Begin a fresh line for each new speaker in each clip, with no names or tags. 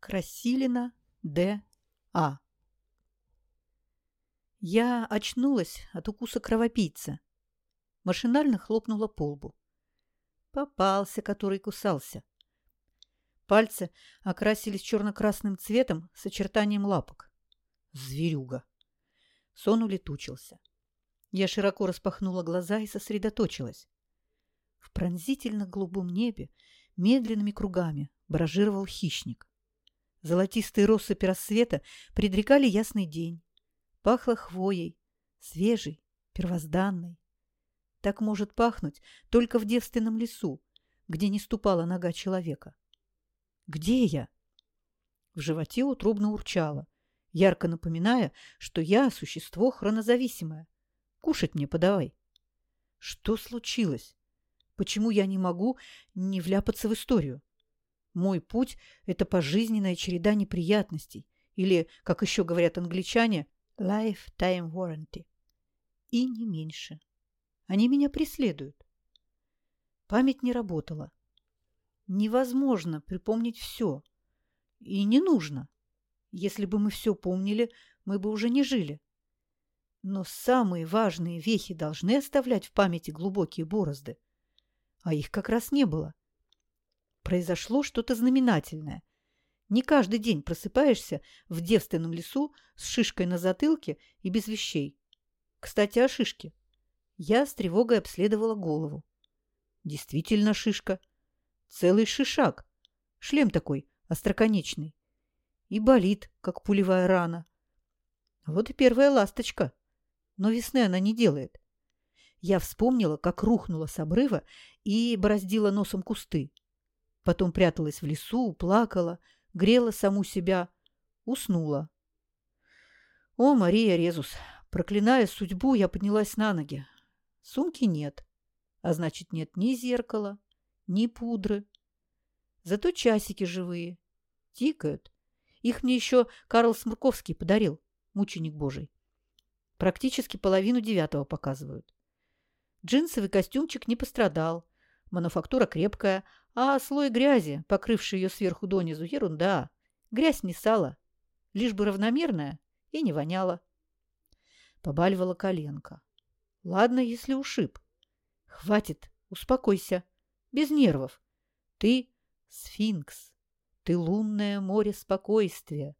Красилина. А. Я очнулась от укуса кровопийца. Машинально хлопнула по лбу. Попался, который кусался. Пальцы окрасились черно-красным цветом с очертанием лапок. Зверюга. Сон улетучился. Я широко распахнула глаза и сосредоточилась. В пронзительно-голубом небе медленными кругами баражировал хищник. Золотистые россыпи рассвета предрекали ясный день. Пахло хвоей, свежей, первозданной. Так может пахнуть только в девственном лесу, где не ступала нога человека. Где я? В животе утробно урчало, ярко напоминая, что я существо хронозависимое. Кушать мне подавай. Что случилось? Почему я не могу не вляпаться в историю? Мой путь – это пожизненная череда неприятностей, или, как еще говорят англичане, lifetime warranty. И не меньше. Они меня преследуют. Память не работала. Невозможно припомнить все. И не нужно. Если бы мы все помнили, мы бы уже не жили. Но самые важные вехи должны оставлять в памяти глубокие борозды. А их как раз не было. Произошло что-то знаменательное. Не каждый день просыпаешься в девственном лесу с шишкой на затылке и без вещей. Кстати, о шишке. Я с тревогой обследовала голову. Действительно шишка. Целый шишак. Шлем такой, остроконечный. И болит, как пулевая рана. Вот и первая ласточка. Но весны она не делает. Я вспомнила, как рухнула с обрыва и бороздила носом кусты. Потом пряталась в лесу, плакала, грела саму себя, уснула. О, Мария Резус! Проклиная судьбу, я поднялась на ноги. Сумки нет, а значит, нет ни зеркала, ни пудры. Зато часики живые, тикают. Их мне еще Карл Смырковский подарил, мученик божий. Практически половину девятого показывают. Джинсовый костюмчик не пострадал. Мануфактура крепкая, а слой грязи, покрывший ее сверху донизу, ерунда. Грязь не сала, лишь бы равномерная и не воняла. Побаливала коленка. Ладно, если ушиб. Хватит, успокойся. Без нервов. Ты сфинкс. Ты лунное море спокойствия.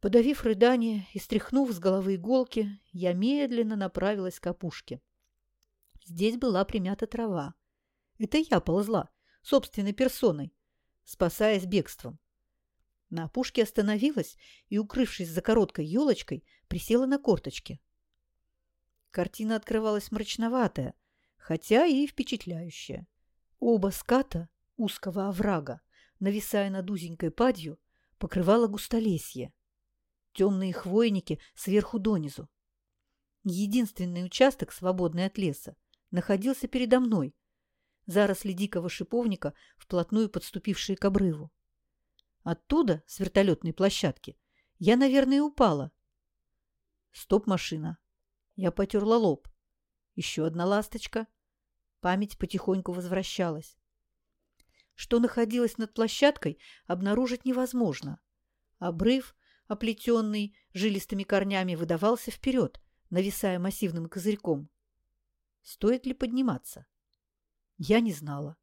Подавив рыдание и стряхнув с головы иголки, я медленно направилась к опушке. Здесь была примята трава. Это я ползла, собственной персоной, спасаясь бегством. На опушке остановилась и, укрывшись за короткой елочкой, присела на корточки. Картина открывалась мрачноватая, хотя и впечатляющая. Оба ската узкого оврага, нависая над узенькой падью, покрывало густолесье. Темные хвойники сверху донизу. Единственный участок, свободный от леса, находился передо мной, заросли дикого шиповника, вплотную подступившие к обрыву. Оттуда, с вертолетной площадки, я, наверное, упала. Стоп-машина. Я потерла лоб. Еще одна ласточка. Память потихоньку возвращалась. Что находилось над площадкой, обнаружить невозможно. Обрыв, оплетенный жилистыми корнями, выдавался вперед, нависая массивным козырьком. Стоит ли подниматься? Я не знала.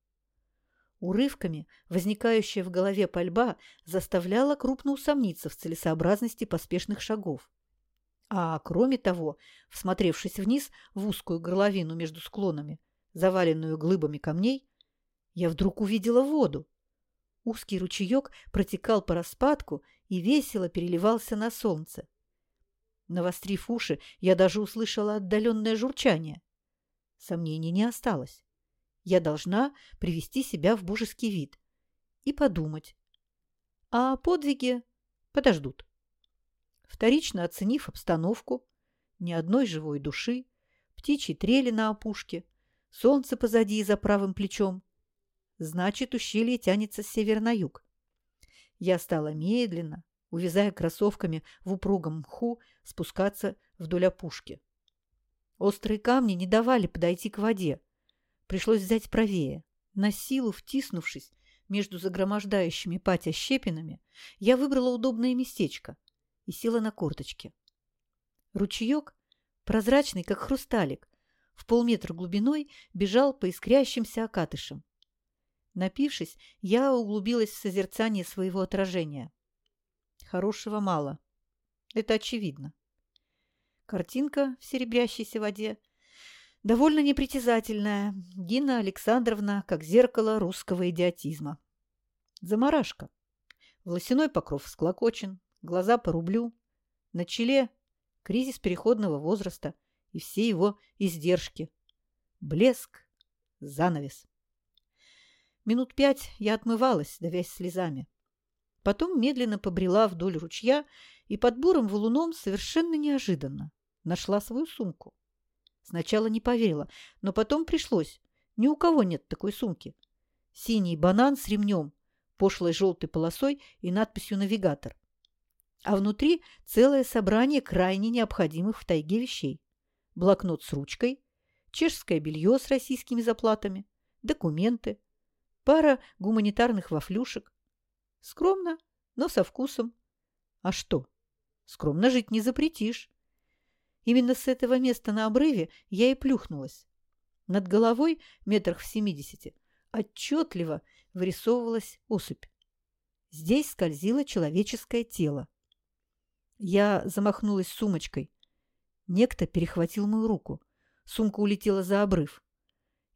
Урывками возникающая в голове пальба заставляла крупно усомниться в целесообразности поспешных шагов. А кроме того, всмотревшись вниз в узкую горловину между склонами, заваленную глыбами камней, я вдруг увидела воду. Узкий ручеек протекал по распадку и весело переливался на солнце. Навострив уши, я даже услышала отдаленное журчание. Сомнений не осталось. Я должна привести себя в божеский вид и подумать. А подвиги подождут. Вторично оценив обстановку, ни одной живой души, птичьи трели на опушке, солнце позади и за правым плечом, значит, ущелье тянется с севера на юг. Я стала медленно, увязая кроссовками в упругом мху, спускаться вдоль опушки. Острые камни не давали подойти к воде, Пришлось взять правее. На силу втиснувшись между загромождающими Патя щепинами, я выбрала удобное местечко и села на корточки. Ручеек, прозрачный, как хрусталик, в полметра глубиной бежал по искрящимся окатышам. Напившись, я углубилась в созерцание своего отражения. Хорошего мало. Это очевидно. Картинка в серебрящейся воде довольно непритязательная. Гина Александровна, как зеркало русского идиотизма. Заморашка. Волосяной покров склокочен, глаза по рублю. На челе кризис переходного возраста и все его издержки. Блеск, занавес. Минут пять я отмывалась, давясь слезами. Потом медленно побрела вдоль ручья и под бурым валуном совершенно неожиданно нашла свою сумку. Сначала не поверила, но потом пришлось. Ни у кого нет такой сумки. Синий банан с ремнем, пошлой желтой полосой и надписью «Навигатор». А внутри целое собрание крайне необходимых в тайге вещей. Блокнот с ручкой, чешское белье с российскими заплатами, документы, пара гуманитарных вафлюшек. Скромно, но со вкусом. А что? Скромно жить не запретишь. Именно с этого места на обрыве я и плюхнулась. Над головой, метрах в семидесяти, отчетливо вырисовывалась осыпь. Здесь скользило человеческое тело. Я замахнулась сумочкой. Некто перехватил мою руку. Сумка улетела за обрыв.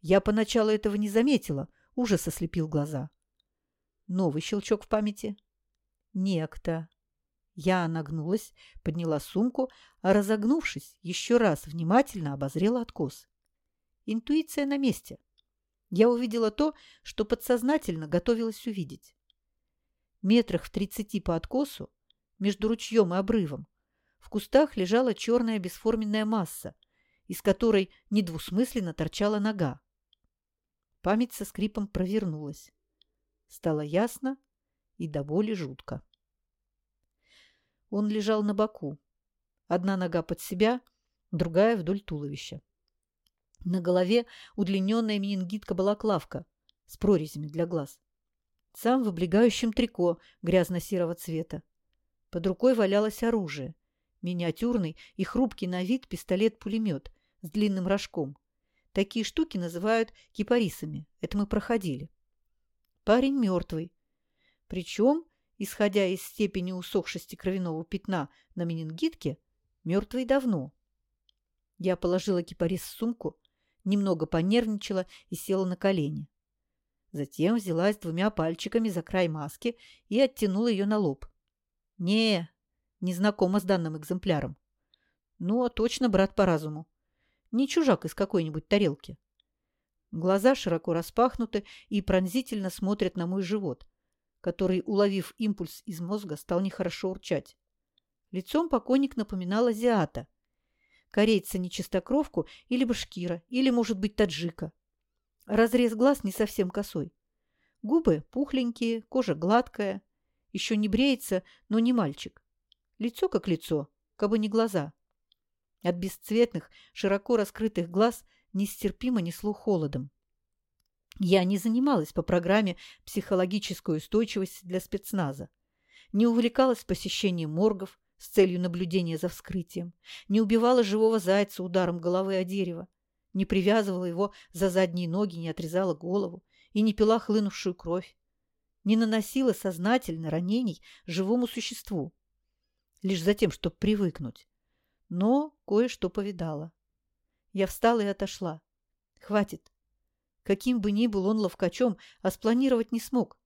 Я поначалу этого не заметила, ужас ослепил глаза. Новый щелчок в памяти. Некто я нагнулась, подняла сумку, а разогнувшись, еще раз внимательно обозрела откос. Интуиция на месте. Я увидела то, что подсознательно готовилась увидеть. Метрах в тридцати по откосу, между ручьем и обрывом, в кустах лежала черная бесформенная масса, из которой недвусмысленно торчала нога. Память со скрипом провернулась. Стало ясно и до боли жутко. Он лежал на боку. Одна нога под себя, другая вдоль туловища. На голове удлиненная менингитка-балаклавка с прорезями для глаз. Сам в облегающем трико грязно-серого цвета. Под рукой валялось оружие. Миниатюрный и хрупкий на вид пистолет-пулемет с длинным рожком. Такие штуки называют кипарисами. Это мы проходили. Парень мертвый. Причем исходя из степени усохшести кровяного пятна на менингитке, мертвый давно. Я положила кипарис в сумку, немного понервничала и села на колени. Затем взялась двумя пальчиками за край маски и оттянула ее на лоб. Не, не знакома с данным экземпляром. Ну, а точно брат по разуму. Не чужак из какой-нибудь тарелки. Глаза широко распахнуты и пронзительно смотрят на мой живот, который, уловив импульс из мозга, стал нехорошо урчать. Лицом покойник напоминал азиата. Корейца нечистокровку или башкира, или, может быть, таджика. Разрез глаз не совсем косой. Губы пухленькие, кожа гладкая. Еще не бреется, но не мальчик. Лицо как лицо, как бы не глаза. От бесцветных, широко раскрытых глаз нестерпимо несло холодом. Я не занималась по программе «Психологическая устойчивость для спецназа», не увлекалась посещением моргов с целью наблюдения за вскрытием, не убивала живого зайца ударом головы о дерево, не привязывала его за задние ноги, не отрезала голову и не пила хлынувшую кровь, не наносила сознательно ранений живому существу, лишь за тем, чтобы привыкнуть. Но кое-что повидала. Я встала и отошла. Хватит. Каким бы ни был он ловкачом, а спланировать не смог.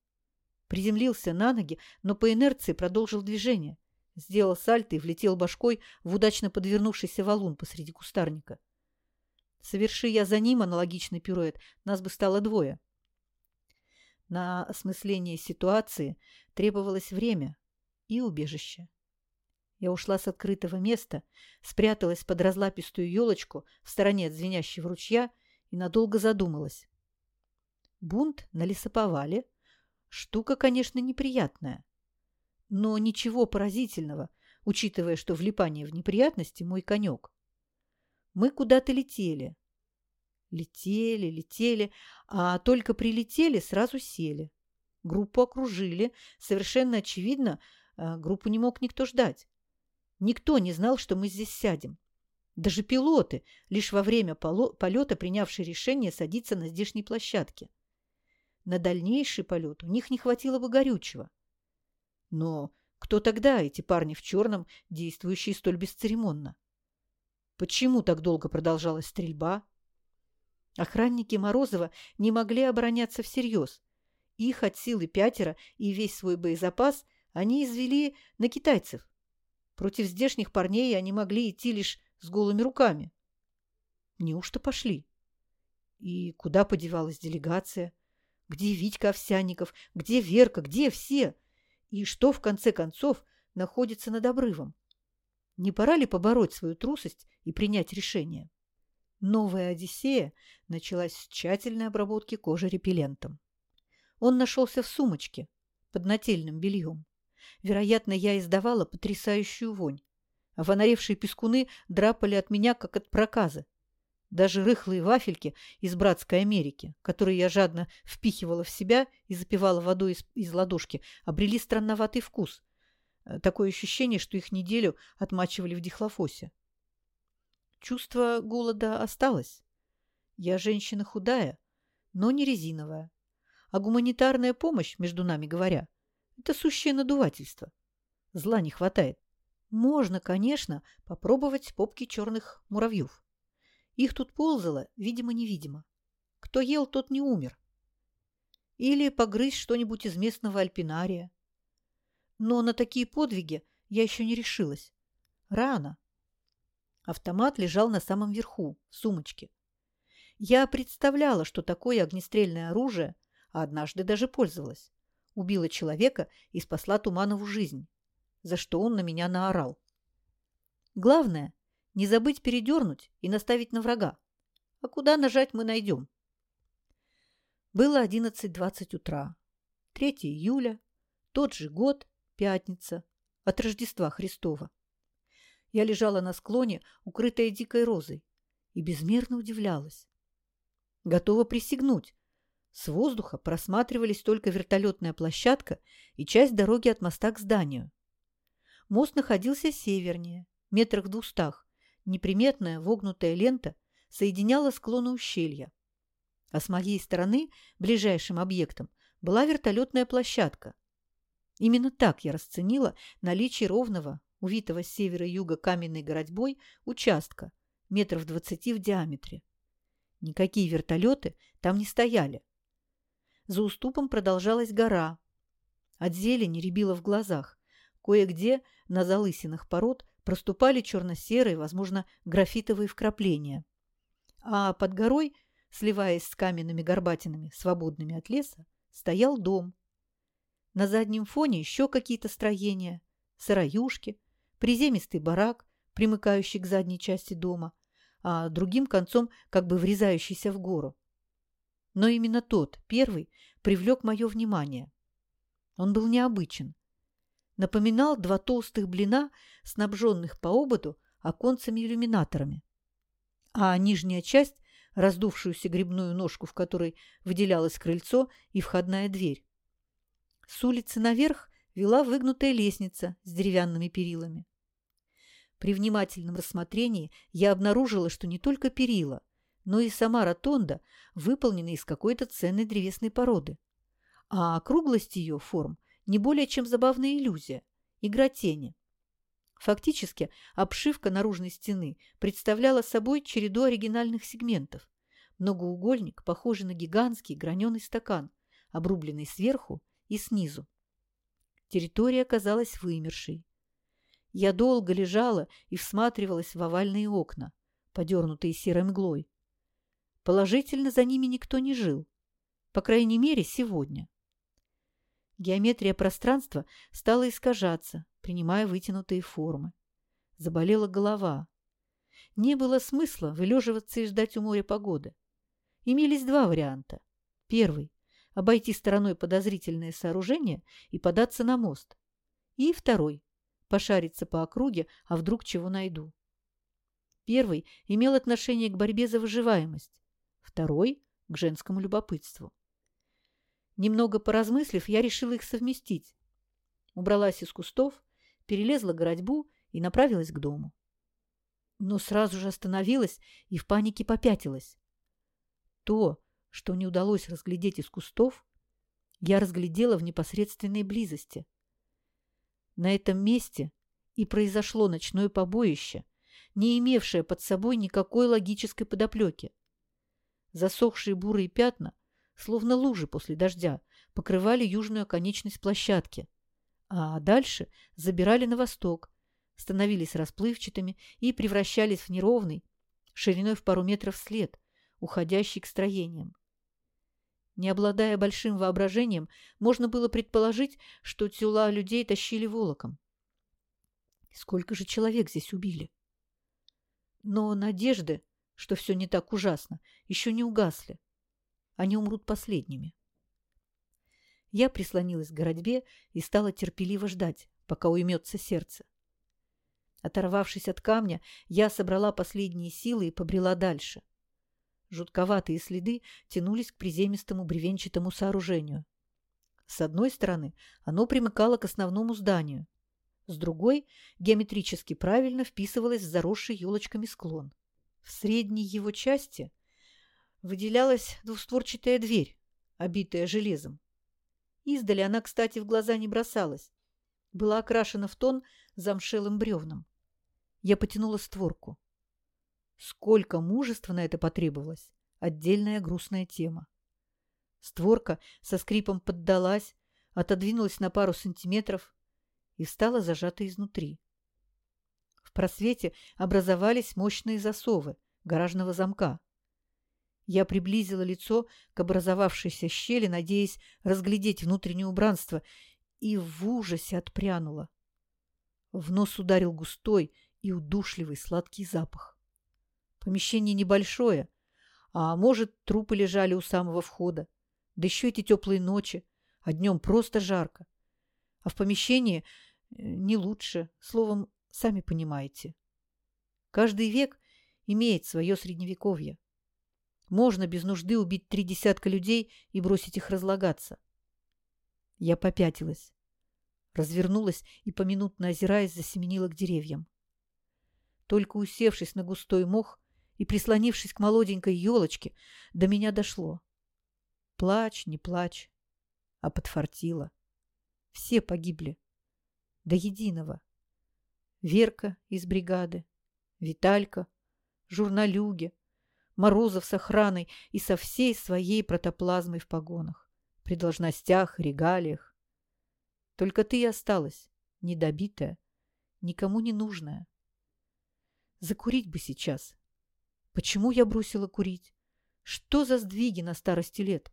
Приземлился на ноги, но по инерции продолжил движение. Сделал сальто и влетел башкой в удачно подвернувшийся валун посреди кустарника. Соверши я за ним аналогичный пируэт, нас бы стало двое. На осмысление ситуации требовалось время и убежище. Я ушла с открытого места, спряталась под разлапистую елочку в стороне от звенящего ручья и надолго задумалась. Бунт на лесоповале – штука, конечно, неприятная. Но ничего поразительного, учитывая, что влипание в неприятности – мой конек. Мы куда-то летели. Летели, летели, а только прилетели, сразу сели. Группу окружили. Совершенно очевидно, э, группу не мог никто ждать. Никто не знал, что мы здесь сядем. Даже пилоты, лишь во время полета принявшие решение садиться на здешней площадке. На дальнейший полет у них не хватило бы горючего. Но кто тогда эти парни в черном, действующие столь бесцеремонно? Почему так долго продолжалась стрельба? Охранники Морозова не могли обороняться всерьез. Их от силы пятеро и весь свой боезапас они извели на китайцев. Против здешних парней они могли идти лишь с голыми руками. Неужто пошли? И куда подевалась делегация? Где Витька Овсянников? Где Верка? Где все? И что, в конце концов, находится над обрывом? Не пора ли побороть свою трусость и принять решение? Новая Одиссея началась с тщательной обработки кожи репеллентом. Он нашелся в сумочке под нательным бельем. Вероятно, я издавала потрясающую вонь, а фонаревшие пескуны драпали от меня, как от проказа. Даже рыхлые вафельки из братской Америки, которые я жадно впихивала в себя и запивала водой из, из ладошки, обрели странноватый вкус. Э, такое ощущение, что их неделю отмачивали в дихлофосе. Чувство голода осталось. Я женщина худая, но не резиновая. А гуманитарная помощь, между нами говоря, это сущее надувательство. Зла не хватает. Можно, конечно, попробовать попки черных муравьев. Их тут ползало, видимо-невидимо. Кто ел, тот не умер. Или погрызть что-нибудь из местного альпинария. Но на такие подвиги я еще не решилась. Рано. Автомат лежал на самом верху, в сумочке. Я представляла, что такое огнестрельное оружие, а однажды даже пользовалась. Убила человека и спасла Туманову жизнь, за что он на меня наорал. Главное, не забыть передернуть и наставить на врага. А куда нажать мы найдем? Было 11.20 утра. 3 июля, тот же год, пятница, от Рождества Христова. Я лежала на склоне, укрытая дикой розой, и безмерно удивлялась. Готова присягнуть. С воздуха просматривались только вертолетная площадка и часть дороги от моста к зданию. Мост находился севернее, метрах в двухстах, неприметная вогнутая лента соединяла склоны ущелья. А с моей стороны, ближайшим объектом, была вертолетная площадка. Именно так я расценила наличие ровного, увитого с севера и юга каменной городьбой, участка, метров двадцати в диаметре. Никакие вертолеты там не стояли. За уступом продолжалась гора. От зелени рябило в глазах. Кое-где на залысинах пород проступали черно-серые, возможно, графитовые вкрапления. А под горой, сливаясь с каменными горбатинами, свободными от леса, стоял дом. На заднем фоне еще какие-то строения, сыроюшки, приземистый барак, примыкающий к задней части дома, а другим концом как бы врезающийся в гору. Но именно тот, первый, привлек мое внимание. Он был необычен напоминал два толстых блина, снабженных по ободу оконцами-иллюминаторами. А нижняя часть – раздувшуюся грибную ножку, в которой выделялось крыльцо и входная дверь. С улицы наверх вела выгнутая лестница с деревянными перилами. При внимательном рассмотрении я обнаружила, что не только перила, но и сама ротонда выполнена из какой-то ценной древесной породы, а округлость ее форм – не более чем забавная иллюзия, игра тени. Фактически, обшивка наружной стены представляла собой череду оригинальных сегментов. Многоугольник, похожий на гигантский граненый стакан, обрубленный сверху и снизу. Территория казалась вымершей. Я долго лежала и всматривалась в овальные окна, подернутые серой мглой. Положительно за ними никто не жил. По крайней мере, сегодня. Геометрия пространства стала искажаться, принимая вытянутые формы. Заболела голова. Не было смысла вылеживаться и ждать у моря погоды. Имелись два варианта. Первый – обойти стороной подозрительное сооружение и податься на мост. И второй – пошариться по округе, а вдруг чего найду. Первый имел отношение к борьбе за выживаемость, второй – к женскому любопытству. Немного поразмыслив, я решила их совместить. Убралась из кустов, перелезла городьбу и направилась к дому. Но сразу же остановилась и в панике попятилась. То, что не удалось разглядеть из кустов, я разглядела в непосредственной близости. На этом месте и произошло ночное побоище, не имевшее под собой никакой логической подоплеки. Засохшие бурые пятна, словно лужи после дождя, покрывали южную оконечность площадки, а дальше забирали на восток, становились расплывчатыми и превращались в неровный, шириной в пару метров след, уходящий к строениям. Не обладая большим воображением, можно было предположить, что тела людей тащили волоком. Сколько же человек здесь убили? Но надежды, что все не так ужасно, еще не угасли. Они умрут последними. Я прислонилась к городьбе и стала терпеливо ждать, пока уймется сердце. Оторвавшись от камня, я собрала последние силы и побрела дальше. Жутковатые следы тянулись к приземистому бревенчатому сооружению. С одной стороны оно примыкало к основному зданию, с другой геометрически правильно вписывалось в заросший елочками склон. В средней его части выделялась двустворчатая дверь, обитая железом. Издали она, кстати, в глаза не бросалась. Была окрашена в тон замшелым бревном. Я потянула створку. Сколько мужества на это потребовалось – отдельная грустная тема. Створка со скрипом поддалась, отодвинулась на пару сантиметров и стала зажата изнутри. В просвете образовались мощные засовы гаражного замка. Я приблизила лицо к образовавшейся щели, надеясь разглядеть внутреннее убранство, и в ужасе отпрянула. В нос ударил густой и удушливый сладкий запах. Помещение небольшое, а может, трупы лежали у самого входа. Да еще эти теплые ночи, а днем просто жарко. А в помещении э, не лучше, словом, сами понимаете. Каждый век имеет свое средневековье. Можно без нужды убить три десятка людей и бросить их разлагаться. Я попятилась, развернулась и, поминутно озираясь, засеменила к деревьям. Только усевшись на густой мох, и, прислонившись к молоденькой елочке, до меня дошло. Плачь, не плачь, а подфартило. Все погибли. До единого. Верка из бригады, Виталька, журналюги, Морозов с охраной и со всей своей протоплазмой в погонах, при должностях, регалиях. Только ты и осталась, недобитая, никому не нужная. Закурить бы сейчас, Почему я бросила курить? Что за сдвиги на старости лет?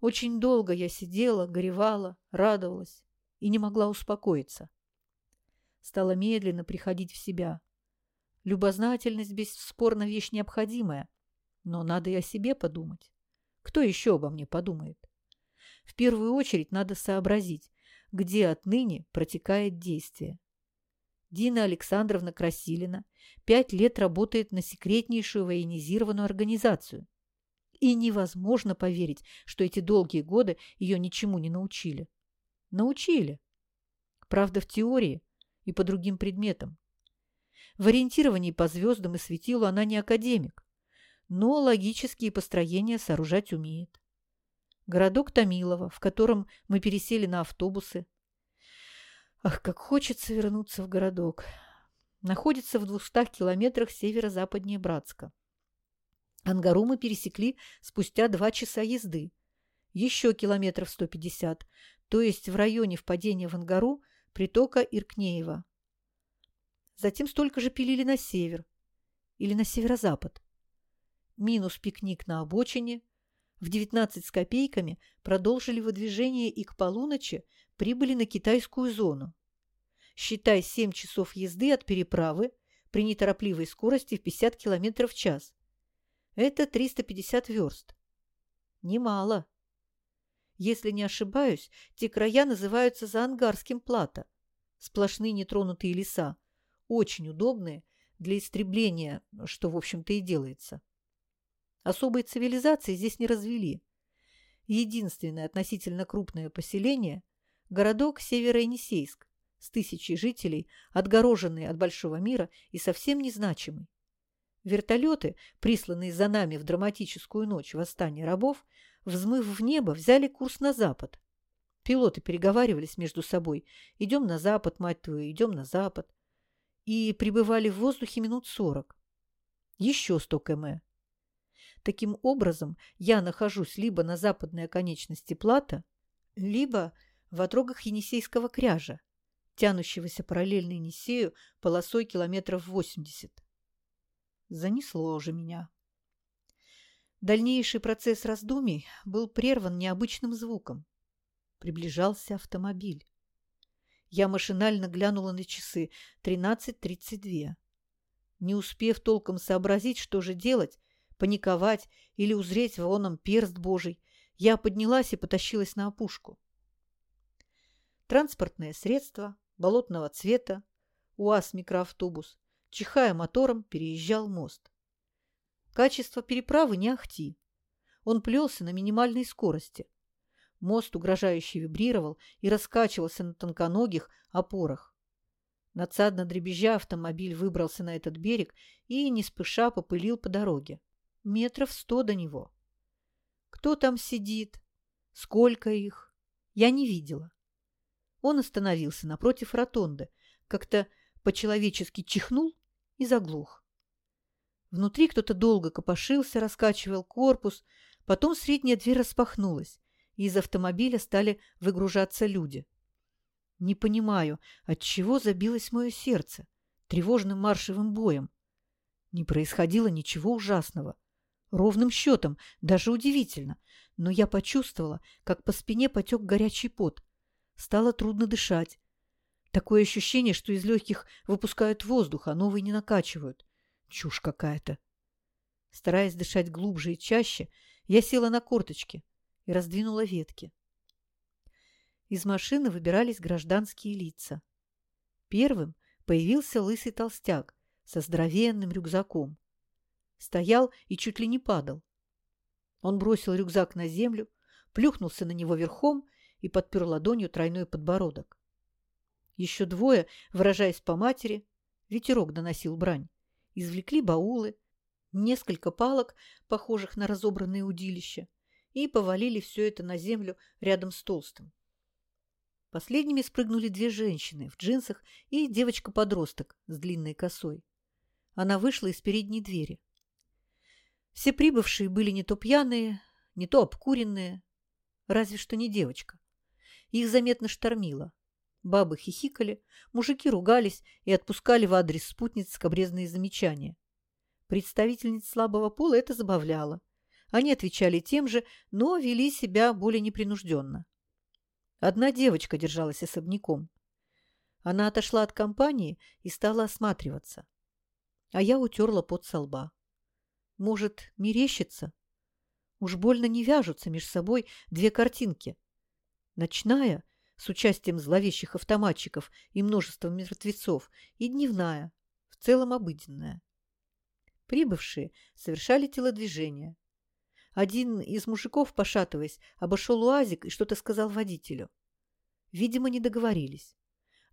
Очень долго я сидела, горевала, радовалась и не могла успокоиться. Стала медленно приходить в себя. Любознательность бесспорно вещь необходимая, но надо и о себе подумать. Кто еще обо мне подумает? В первую очередь надо сообразить, где отныне протекает действие. Дина Александровна Красилина пять лет работает на секретнейшую военизированную организацию. И невозможно поверить, что эти долгие годы ее ничему не научили. Научили. Правда, в теории и по другим предметам. В ориентировании по звездам и светилу она не академик, но логические построения сооружать умеет. Городок Томилово, в котором мы пересели на автобусы, Ах, как хочется вернуться в городок. Находится в двухстах километрах северо-западнее Братска. Ангару мы пересекли спустя два часа езды. Еще километров 150, то есть в районе впадения в Ангару притока Иркнеева. Затем столько же пилили на север или на северо-запад. Минус пикник на обочине. В 19 с копейками продолжили выдвижение и к полуночи прибыли на китайскую зону. Считай 7 часов езды от переправы при неторопливой скорости в 50 км в час. Это 350 верст. Немало. Если не ошибаюсь, те края называются Заангарским плато. Сплошные нетронутые леса, очень удобные для истребления, что, в общем-то, и делается. Особой цивилизации здесь не развели. единственное относительно крупное поселение – городок Северо-Енисейск с тысячей жителей, отгороженный от большого мира и совсем незначимый. Вертолеты, присланные за нами в драматическую ночь восстания рабов, взмыв в небо, взяли курс на запад. Пилоты переговаривались между собой. «Идем на запад, мать твою, идем на запад». И пребывали в воздухе минут сорок. Еще сто км. Таким образом, я нахожусь либо на западной оконечности плата, либо в отрогах Енисейского кряжа, тянущегося параллельно Енисею полосой километров 80. Занесло уже меня. Дальнейший процесс раздумий был прерван необычным звуком. Приближался автомобиль. Я машинально глянула на часы. 13.32. Не успев толком сообразить, что же делать, паниковать или узреть в оном перст Божий, я поднялась и потащилась на опушку. Транспортное средство болотного цвета, УАЗ-микроавтобус, чихая мотором, переезжал мост. Качество переправы не ахти. Он плелся на минимальной скорости. Мост угрожающе вибрировал и раскачивался на тонконогих опорах. Надсадно дребезжа автомобиль выбрался на этот берег и, не спеша, попылил по дороге. Метров сто до него. Кто там сидит? Сколько их? Я не видела. Он остановился напротив ротонды, как-то по-человечески чихнул и заглох. Внутри кто-то долго копошился, раскачивал корпус, потом средняя дверь распахнулась, из автомобиля стали выгружаться люди. Не понимаю, от чего забилось мое сердце тревожным маршевым боем. Не происходило ничего ужасного. Ровным счетом, даже удивительно, но я почувствовала, как по спине потек горячий пот. Стало трудно дышать. Такое ощущение, что из легких выпускают воздух, а новый не накачивают. Чушь какая-то. Стараясь дышать глубже и чаще, я села на корточки и раздвинула ветки. Из машины выбирались гражданские лица. Первым появился лысый толстяк со здоровенным рюкзаком. Стоял и чуть ли не падал. Он бросил рюкзак на землю, плюхнулся на него верхом и подпер ладонью тройной подбородок. Еще двое, выражаясь по матери, ветерок доносил брань, извлекли баулы, несколько палок, похожих на разобранные удилища, и повалили все это на землю рядом с толстым. Последними спрыгнули две женщины в джинсах и девочка-подросток с длинной косой. Она вышла из передней двери. Все прибывшие были не то пьяные, не то обкуренные, разве что не девочка. Их заметно штормило. Бабы хихикали, мужики ругались и отпускали в адрес спутниц скобрезные замечания. Представительниц слабого пола это забавляло. Они отвечали тем же, но вели себя более непринужденно. Одна девочка держалась особняком. Она отошла от компании и стала осматриваться. А я утерла пот со лба. Может, мерещится? Уж больно не вяжутся между собой две картинки. Ночная, с участием зловещих автоматчиков и множеством мертвецов, и дневная, в целом обыденная. Прибывшие совершали телодвижения. Один из мужиков, пошатываясь, обошел уазик и что-то сказал водителю. Видимо, не договорились.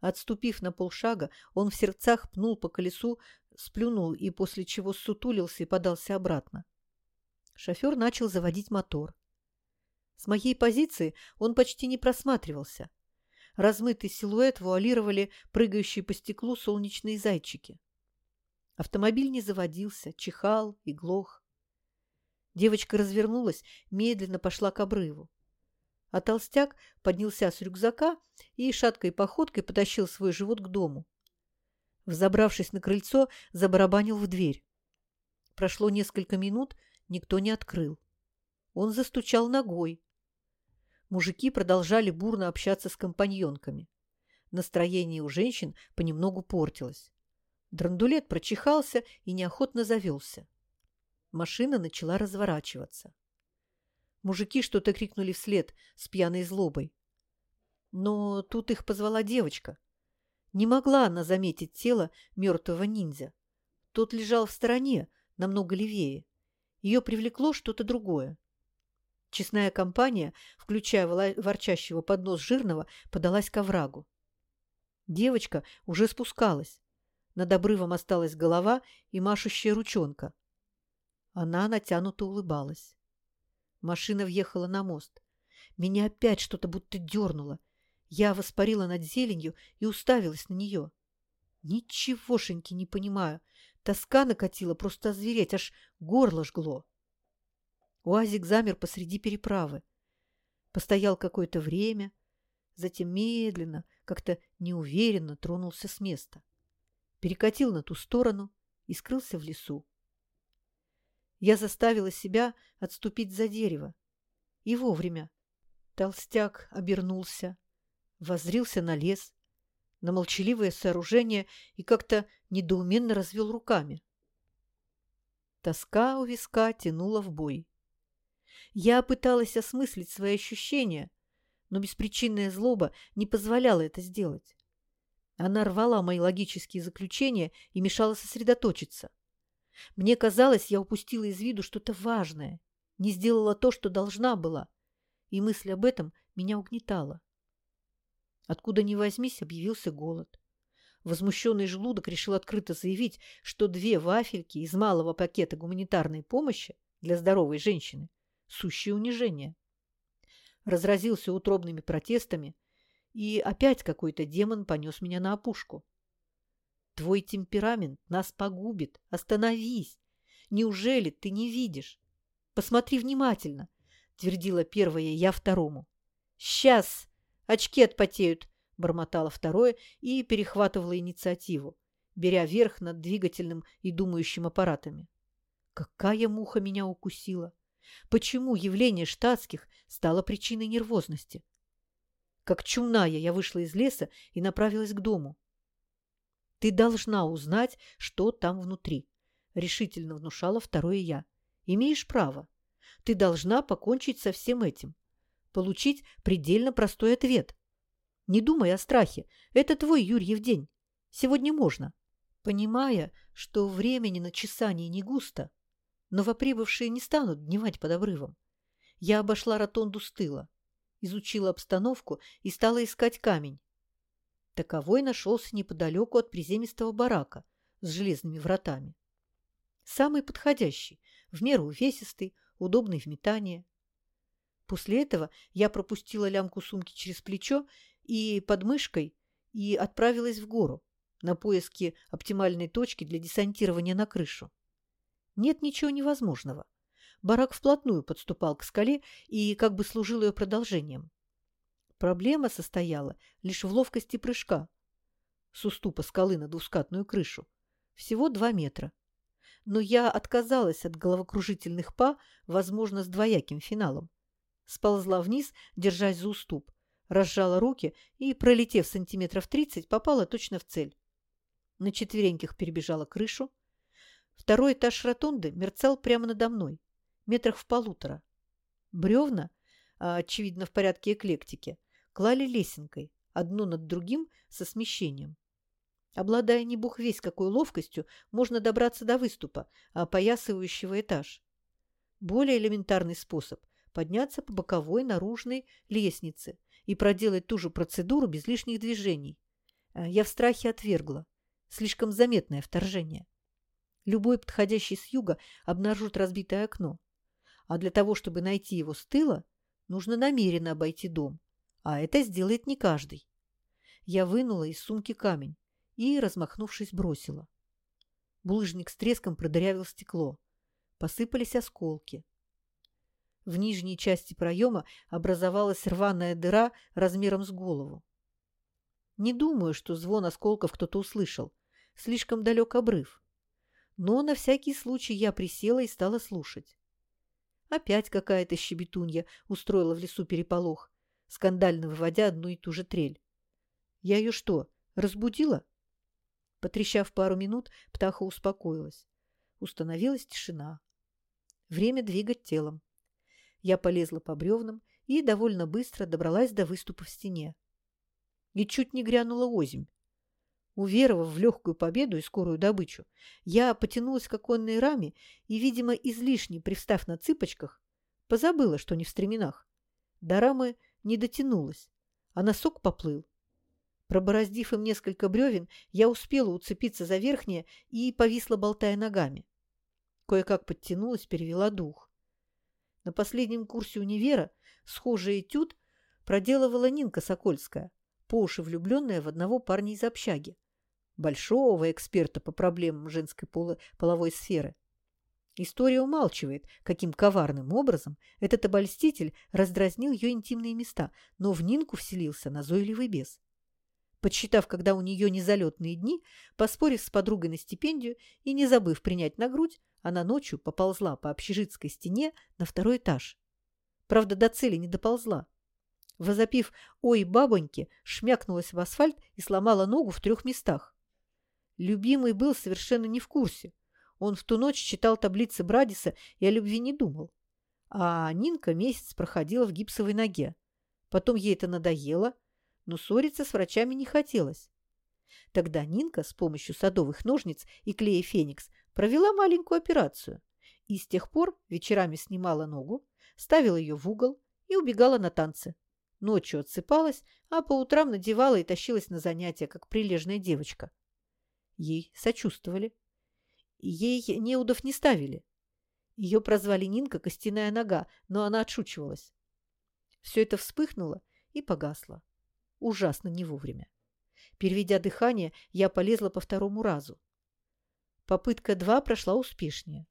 Отступив на полшага, он в сердцах пнул по колесу, сплюнул и после чего сутулился и подался обратно. Шофер начал заводить мотор. С моей позиции он почти не просматривался. Размытый силуэт вуалировали прыгающие по стеклу солнечные зайчики. Автомобиль не заводился, чихал и глох. Девочка развернулась, медленно пошла к обрыву. А толстяк поднялся с рюкзака и шаткой походкой потащил свой живот к дому. Взобравшись на крыльцо, забарабанил в дверь. Прошло несколько минут, никто не открыл. Он застучал ногой. Мужики продолжали бурно общаться с компаньонками. Настроение у женщин понемногу портилось. Драндулет прочихался и неохотно завелся. Машина начала разворачиваться. Мужики что-то крикнули вслед с пьяной злобой. Но тут их позвала девочка. Не могла она заметить тело мертвого ниндзя. Тот лежал в стороне, намного левее. Ее привлекло что-то другое. Честная компания, включая ворчащего под нос жирного, подалась к оврагу. Девочка уже спускалась. Над обрывом осталась голова и машущая ручонка. Она натянуто улыбалась. Машина въехала на мост. Меня опять что-то будто дернуло. Я воспарила над зеленью и уставилась на нее. Ничегошеньки не понимаю. Тоска накатила, просто озвереть, аж горло жгло. Уазик замер посреди переправы. Постоял какое-то время, затем медленно, как-то неуверенно тронулся с места. Перекатил на ту сторону и скрылся в лесу. Я заставила себя отступить за дерево. И вовремя. Толстяк обернулся, воззрился на лес, на молчаливое сооружение и как-то недоуменно развел руками. Тоска у виска тянула в бой. Я пыталась осмыслить свои ощущения, но беспричинная злоба не позволяла это сделать. Она рвала мои логические заключения и мешала сосредоточиться. Мне казалось, я упустила из виду что-то важное, не сделала то, что должна была, и мысль об этом меня угнетала. Откуда ни возьмись, объявился голод. Возмущенный желудок решил открыто заявить, что две вафельки из малого пакета гуманитарной помощи для здоровой женщины – сущее унижение. Разразился утробными протестами, и опять какой-то демон понес меня на опушку. «Твой темперамент нас погубит. Остановись! Неужели ты не видишь? Посмотри внимательно!» – твердила первая я второму. «Сейчас!» Очки отпотеют, бормотала второе и перехватывала инициативу, беря верх над двигательным и думающим аппаратами. Какая муха меня укусила! Почему явление штатских стало причиной нервозности? Как чумная я вышла из леса и направилась к дому. «Ты должна узнать, что там внутри», — решительно внушала второе я. «Имеешь право. Ты должна покончить со всем этим получить предельно простой ответ. Не думай о страхе. Это твой Юрьев день. Сегодня можно. Понимая, что времени на чесание не густо, новоприбывшие не станут дневать под обрывом. Я обошла ротонду с тыла, изучила обстановку и стала искать камень. Таковой нашелся неподалеку от приземистого барака с железными вратами. Самый подходящий, в меру увесистый, удобный в метании. После этого я пропустила лямку сумки через плечо и под мышкой и отправилась в гору на поиски оптимальной точки для десантирования на крышу. Нет ничего невозможного. Барак вплотную подступал к скале и как бы служил ее продолжением. Проблема состояла лишь в ловкости прыжка с уступа скалы на двускатную крышу. Всего два метра. Но я отказалась от головокружительных па, возможно, с двояким финалом сползла вниз, держась за уступ, разжала руки и, пролетев сантиметров тридцать, попала точно в цель. На четвереньках перебежала крышу. Второй этаж ротонды мерцал прямо надо мной, метрах в полутора. Бревна, а, очевидно, в порядке эклектики, клали лесенкой, одно над другим со смещением. Обладая не бог весь какой ловкостью, можно добраться до выступа, опоясывающего этаж. Более элементарный способ подняться по боковой наружной лестнице и проделать ту же процедуру без лишних движений. Э, я в страхе отвергла. Слишком заметное вторжение. Любой подходящий с юга обнаружит разбитое окно. А для того, чтобы найти его с тыла, нужно намеренно обойти дом. А это сделает не каждый. Я вынула из сумки камень и, размахнувшись, бросила. Булыжник с треском продырявил стекло. Посыпались осколки. В нижней части проема образовалась рваная дыра размером с голову. Не думаю, что звон осколков кто-то услышал. Слишком далек обрыв. Но на всякий случай я присела и стала слушать. Опять какая-то щебетунья устроила в лесу переполох, скандально выводя одну и ту же трель. Я ее что, разбудила? Потрещав пару минут, птаха успокоилась. Установилась тишина. Время двигать телом. Я полезла по бревнам и довольно быстро добралась до выступа в стене. И чуть не грянула озимь. Уверовав в легкую победу и скорую добычу, я потянулась к оконной раме и, видимо, излишне привстав на цыпочках, Позабыла, что не в стременах. До рамы не дотянулась, а носок поплыл. Пробороздив им несколько бревен, я успела уцепиться за верхнее и повисла, болтая ногами. Кое-как подтянулась, перевела дух. На последнем курсе универа схожий этюд проделывала Нинка Сокольская, по уши влюбленная в одного парня из общаги, большого эксперта по проблемам женской половой сферы. История умалчивает, каким коварным образом этот обольститель раздразнил ее интимные места, но в Нинку вселился назойливый бес. Подсчитав, когда у нее незалетные дни, поспорив с подругой на стипендию и не забыв принять на грудь, она ночью поползла по общежитской стене на второй этаж. Правда, до цели не доползла. Возопив «Ой, бабоньки!», шмякнулась в асфальт и сломала ногу в трех местах. Любимый был совершенно не в курсе. Он в ту ночь читал таблицы Брадиса и о любви не думал. А Нинка месяц проходила в гипсовой ноге. Потом ей это надоело, но ссориться с врачами не хотелось. Тогда Нинка с помощью садовых ножниц и клея «Феникс» провела маленькую операцию и с тех пор вечерами снимала ногу, ставила ее в угол и убегала на танцы. Ночью отсыпалась, а по утрам надевала и тащилась на занятия, как прилежная девочка. Ей сочувствовали. Ей неудов не ставили. Ее прозвали Нинка «Костяная нога», но она отшучивалась. Все это вспыхнуло и погасло ужасно не вовремя. Переведя дыхание, я полезла по второму разу. Попытка два прошла успешнее.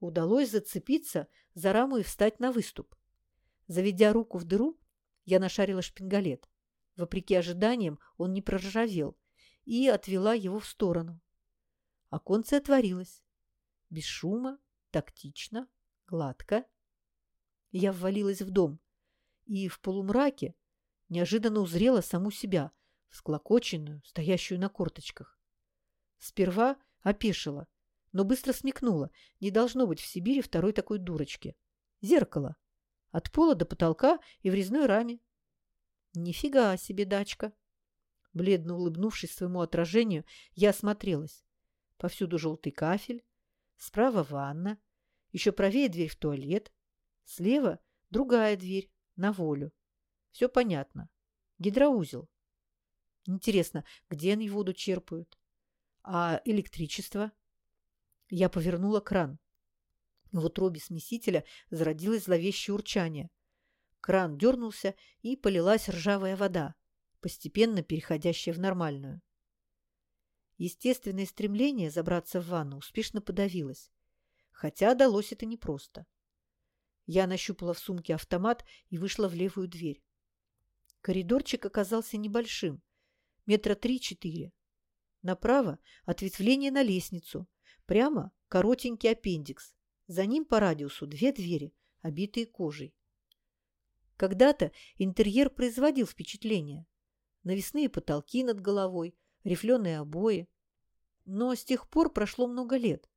Удалось зацепиться за раму и встать на выступ. Заведя руку в дыру, я нашарила шпингалет. Вопреки ожиданиям он не проржавел и отвела его в сторону. Оконце отворилось. Без шума, тактично, гладко. Я ввалилась в дом и в полумраке неожиданно узрела саму себя, всклокоченную, стоящую на корточках. Сперва опешила, но быстро смекнула, не должно быть в Сибири второй такой дурочки. Зеркало. От пола до потолка и в резной раме. Нифига себе дачка. Бледно улыбнувшись своему отражению, я осмотрелась. Повсюду желтый кафель, справа ванна, еще правее дверь в туалет, слева другая дверь на волю. Все понятно. Гидроузел. Интересно, где они воду черпают? А электричество? Я повернула кран. В утробе смесителя зародилось зловещее урчание. Кран дернулся, и полилась ржавая вода, постепенно переходящая в нормальную. Естественное стремление забраться в ванну успешно подавилось, хотя далось это непросто. Я нащупала в сумке автомат и вышла в левую дверь. Коридорчик оказался небольшим, метра три-четыре. Направо ответвление на лестницу, прямо коротенький аппендикс. За ним по радиусу две двери, обитые кожей. Когда-то интерьер производил впечатление. Навесные потолки над головой, рифленые обои. Но с тех пор прошло много лет.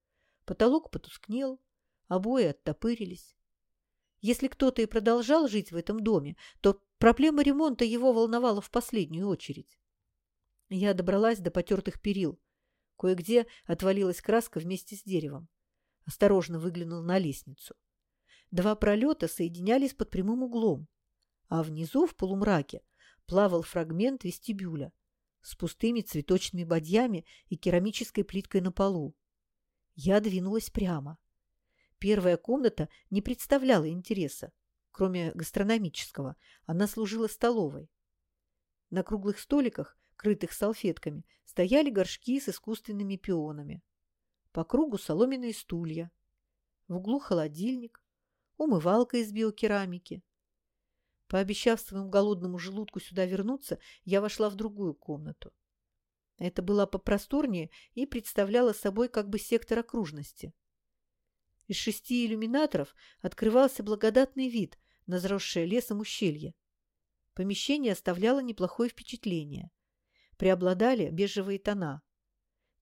Потолок потускнел, обои оттопырились. Если кто-то и продолжал жить в этом доме, то проблема ремонта его волновала в последнюю очередь. Я добралась до потертых перил. Кое-где отвалилась краска вместе с деревом. Осторожно выглянул на лестницу. Два пролета соединялись под прямым углом, а внизу в полумраке плавал фрагмент вестибюля с пустыми цветочными бадьями и керамической плиткой на полу. Я двинулась прямо. Первая комната не представляла интереса. Кроме гастрономического, она служила столовой. На круглых столиках, крытых салфетками, стояли горшки с искусственными пионами. По кругу соломенные стулья. В углу холодильник, умывалка из биокерамики. Пообещав своему голодному желудку сюда вернуться, я вошла в другую комнату. Это была попросторнее и представляла собой как бы сектор окружности. Из шести иллюминаторов открывался благодатный вид на заросшее лесом ущелье. Помещение оставляло неплохое впечатление. Преобладали бежевые тона.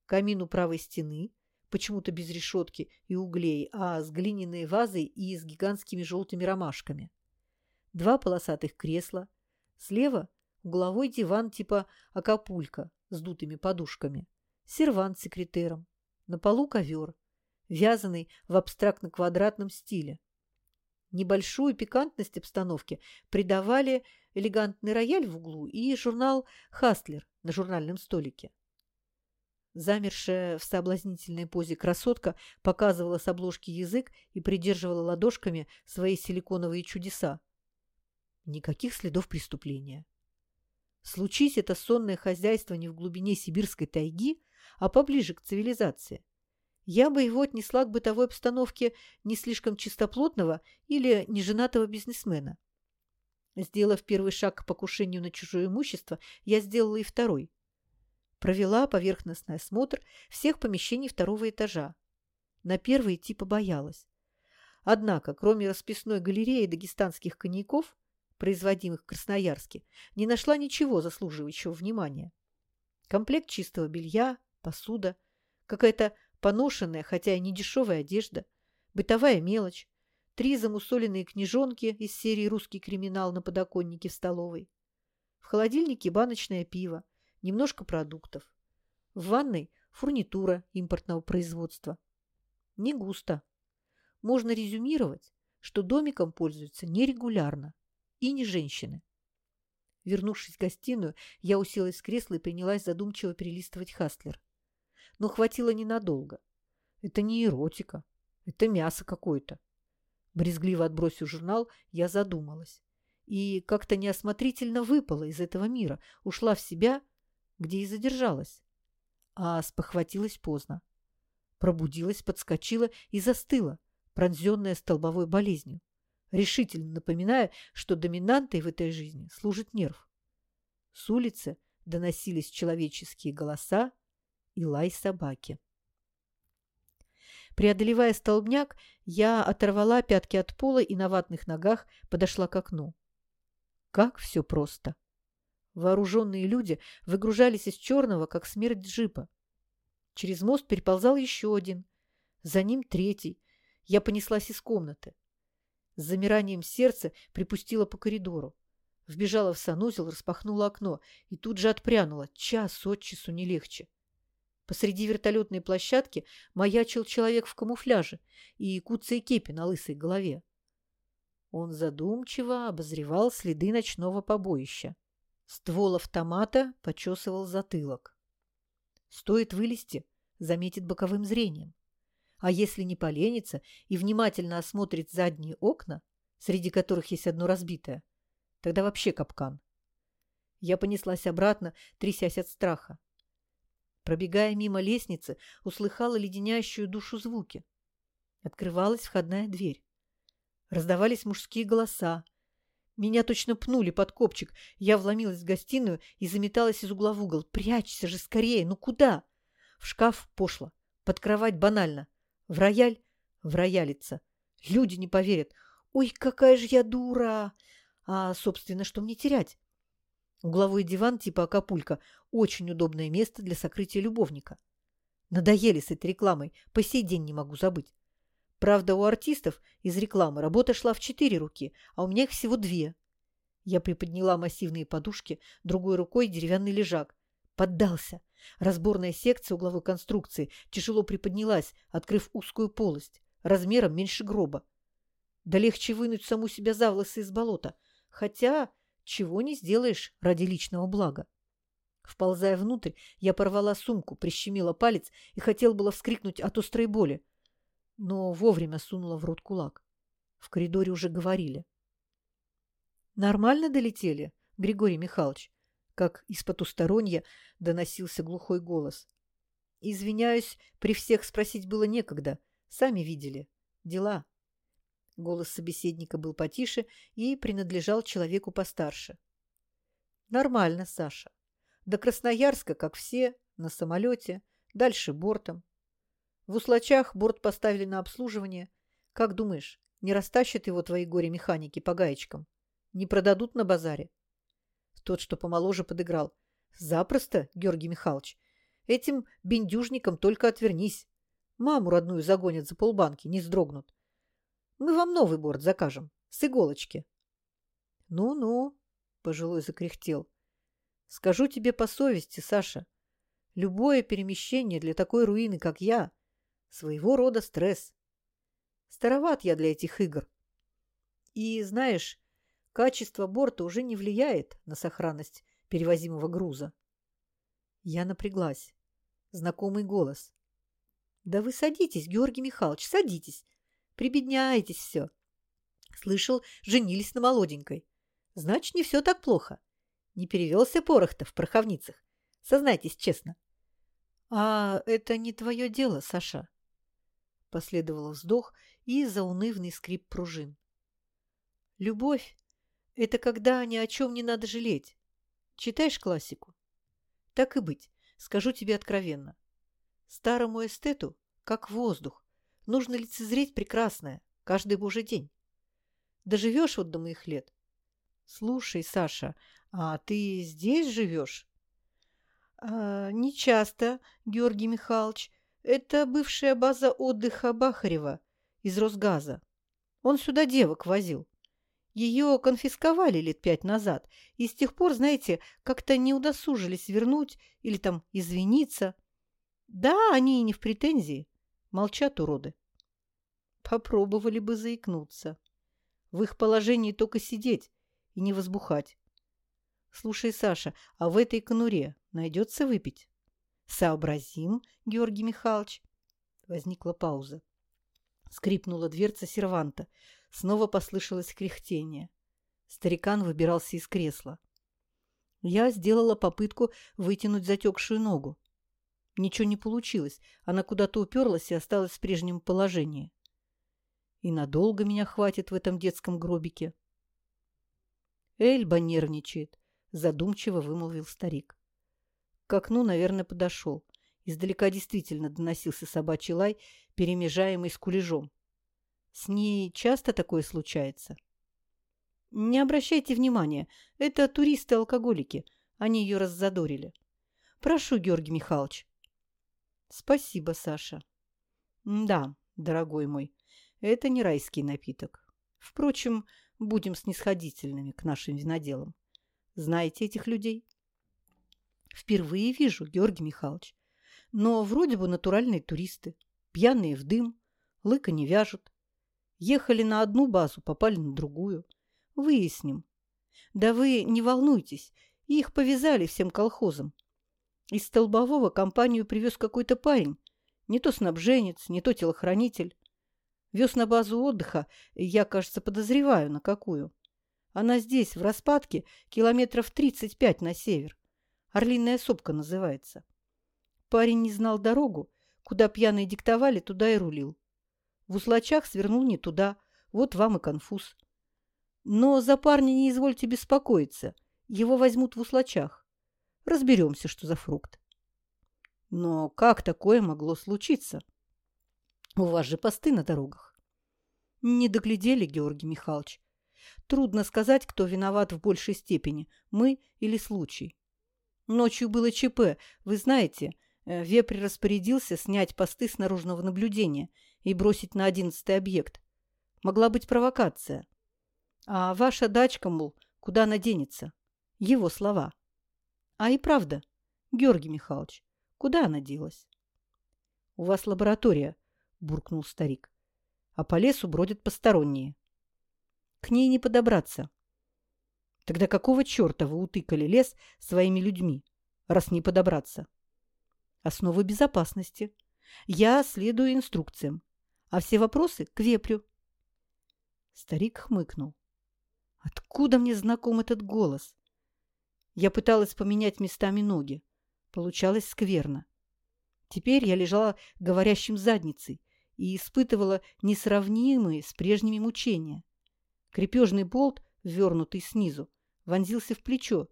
Камин у правой стены, почему-то без решетки и углей, а с глиняной вазой и с гигантскими желтыми ромашками. Два полосатых кресла. Слева угловой диван типа акапулька с дутыми подушками. Сервант с секретером. На полу ковер вязаный в абстрактно-квадратном стиле. Небольшую пикантность обстановки придавали элегантный рояль в углу и журнал «Хастлер» на журнальном столике. Замершая в соблазнительной позе красотка показывала с обложки язык и придерживала ладошками свои силиконовые чудеса. Никаких следов преступления. Случись это сонное хозяйство не в глубине сибирской тайги, а поближе к цивилизации. Я бы его отнесла к бытовой обстановке не слишком чистоплотного или неженатого бизнесмена. Сделав первый шаг к покушению на чужое имущество, я сделала и второй провела поверхностный осмотр всех помещений второго этажа. На первый идти побоялась. Однако, кроме расписной галереи дагестанских коньяков, производимых в Красноярске, не нашла ничего заслуживающего внимания. Комплект чистого белья, посуда, какая-то поношенная, хотя и не дешевая одежда, бытовая мелочь, три замусоленные книжонки из серии «Русский криминал» на подоконнике в столовой. В холодильнике баночное пиво, немножко продуктов. В ванной фурнитура импортного производства. Не густо. Можно резюмировать, что домиком пользуются нерегулярно и не женщины. Вернувшись в гостиную, я уселась в кресло и принялась задумчиво перелистывать Хастлер. Но хватило ненадолго. Это не эротика, это мясо какое-то. Брезгливо отбросив журнал, я задумалась. И как-то неосмотрительно выпала из этого мира, ушла в себя – где и задержалась. А спохватилась поздно. Пробудилась, подскочила и застыла, пронзенная столбовой болезнью, решительно напоминая, что доминантой в этой жизни служит нерв. С улицы доносились человеческие голоса и лай собаки. Преодолевая столбняк, я оторвала пятки от пола и на ватных ногах подошла к окну. Как все просто! Вооруженные люди выгружались из черного, как смерть джипа. Через мост переползал еще один. За ним третий. Я понеслась из комнаты. С замиранием сердца припустила по коридору. Вбежала в санузел, распахнула окно и тут же отпрянула. Час от часу не легче. Посреди вертолетной площадки маячил человек в камуфляже и куцей кепи на лысой голове. Он задумчиво обозревал следы ночного побоища. Ствол автомата почесывал затылок. Стоит вылезти, заметит боковым зрением. А если не поленится и внимательно осмотрит задние окна, среди которых есть одно разбитое, тогда вообще капкан. Я понеслась обратно, трясясь от страха. Пробегая мимо лестницы, услыхала леденящую душу звуки. Открывалась входная дверь. Раздавались мужские голоса, меня точно пнули под копчик. Я вломилась в гостиную и заметалась из угла в угол. «Прячься же скорее! Ну куда?» В шкаф пошло. Под кровать банально. В рояль в роялица. Люди не поверят. «Ой, какая же я дура!» А, собственно, что мне терять? Угловой диван типа Акапулька – очень удобное место для сокрытия любовника. Надоели с этой рекламой, по сей день не могу забыть. Правда, у артистов из рекламы работа шла в четыре руки, а у меня их всего две. Я приподняла массивные подушки, другой рукой деревянный лежак. Поддался. Разборная секция угловой конструкции тяжело приподнялась, открыв узкую полость, размером меньше гроба. Да легче вынуть саму себя за волосы из болота. Хотя, чего не сделаешь ради личного блага. Вползая внутрь, я порвала сумку, прищемила палец и хотел было вскрикнуть от острой боли но вовремя сунула в рот кулак. В коридоре уже говорили. «Нормально долетели, Григорий Михайлович?» Как из потусторонья доносился глухой голос. «Извиняюсь, при всех спросить было некогда. Сами видели. Дела». Голос собеседника был потише и принадлежал человеку постарше. «Нормально, Саша. До Красноярска, как все, на самолете, дальше бортом. В Услачах борт поставили на обслуживание. Как думаешь, не растащат его твои горе-механики по гаечкам? Не продадут на базаре?» Тот, что помоложе, подыграл. «Запросто, Георгий Михайлович. Этим бендюжникам только отвернись. Маму родную загонят за полбанки, не сдрогнут. Мы вам новый борт закажем, с иголочки». «Ну-ну», — пожилой закряхтел. «Скажу тебе по совести, Саша. Любое перемещение для такой руины, как я, Своего рода стресс. Староват я для этих игр. И, знаешь, качество борта уже не влияет на сохранность перевозимого груза. Я напряглась. Знакомый голос. «Да вы садитесь, Георгий Михайлович, садитесь. Прибедняетесь все. Слышал, женились на молоденькой. Значит, не все так плохо. Не перевелся порох-то в пороховницах. Сознайтесь честно. А это не твое дело, Саша. Последовал вздох и заунывный скрип пружин. Любовь – это когда ни о чем не надо жалеть. Читаешь классику? Так и быть, скажу тебе откровенно. Старому эстету, как воздух, нужно лицезреть прекрасное каждый божий день. Доживешь вот до моих лет. Слушай, Саша, а ты здесь живешь? А, не часто, Георгий Михайлович. Это бывшая база отдыха Бахарева из Росгаза. Он сюда девок возил. Ее конфисковали лет пять назад, и с тех пор, знаете, как-то не удосужились вернуть или там извиниться. Да, они и не в претензии. Молчат уроды. Попробовали бы заикнуться. В их положении только сидеть и не возбухать. Слушай, Саша, а в этой конуре найдется выпить? Сообразим, Георгий Михайлович. Возникла пауза. Скрипнула дверца серванта. Снова послышалось кряхтение. Старикан выбирался из кресла. Я сделала попытку вытянуть затекшую ногу. Ничего не получилось. Она куда-то уперлась и осталась в прежнем положении. И надолго меня хватит в этом детском гробике. Эльба нервничает, задумчиво вымолвил старик. К окну, наверное, подошел. Издалека действительно доносился собачий лай, перемежаемый с кулежом. С ней часто такое случается? Не обращайте внимания, это туристы-алкоголики. Они ее раззадорили. Прошу, Георгий Михайлович. Спасибо, Саша. Да, дорогой мой, это не райский напиток. Впрочем, будем снисходительными к нашим виноделам. Знаете этих людей? Впервые вижу, Георгий Михайлович. Но вроде бы натуральные туристы. Пьяные в дым, лыка не вяжут. Ехали на одну базу, попали на другую. Выясним. Да вы не волнуйтесь, их повязали всем колхозам. Из Столбового компанию привез какой-то парень. Не то снабженец, не то телохранитель. Вез на базу отдыха, я, кажется, подозреваю, на какую. Она здесь, в распадке, километров 35 на север. Орлиная сопка называется. Парень не знал дорогу, куда пьяные диктовали, туда и рулил. В услачах свернул не туда. Вот вам и конфуз. Но за парня не извольте беспокоиться. Его возьмут в услачах. Разберемся, что за фрукт. Но как такое могло случиться? У вас же посты на дорогах. Не доглядели, Георгий Михайлович. Трудно сказать, кто виноват в большей степени, мы или случай. Ночью было ЧП. Вы знаете, э, Вепрь распорядился снять посты с наружного наблюдения и бросить на одиннадцатый объект. Могла быть провокация. А ваша дачка, мол, куда она денется? Его слова. А и правда, Георгий Михайлович, куда она делась? — У вас лаборатория, — буркнул старик. — А по лесу бродят посторонние. К ней не подобраться. Тогда какого черта вы утыкали лес своими людьми, раз не подобраться? Основы безопасности. Я следую инструкциям а все вопросы к вепрю. Старик хмыкнул. Откуда мне знаком этот голос? Я пыталась поменять местами ноги. Получалось скверно. Теперь я лежала говорящим задницей и испытывала несравнимые с прежними мучения. Крепежный болт, ввернутый снизу, вонзился в плечо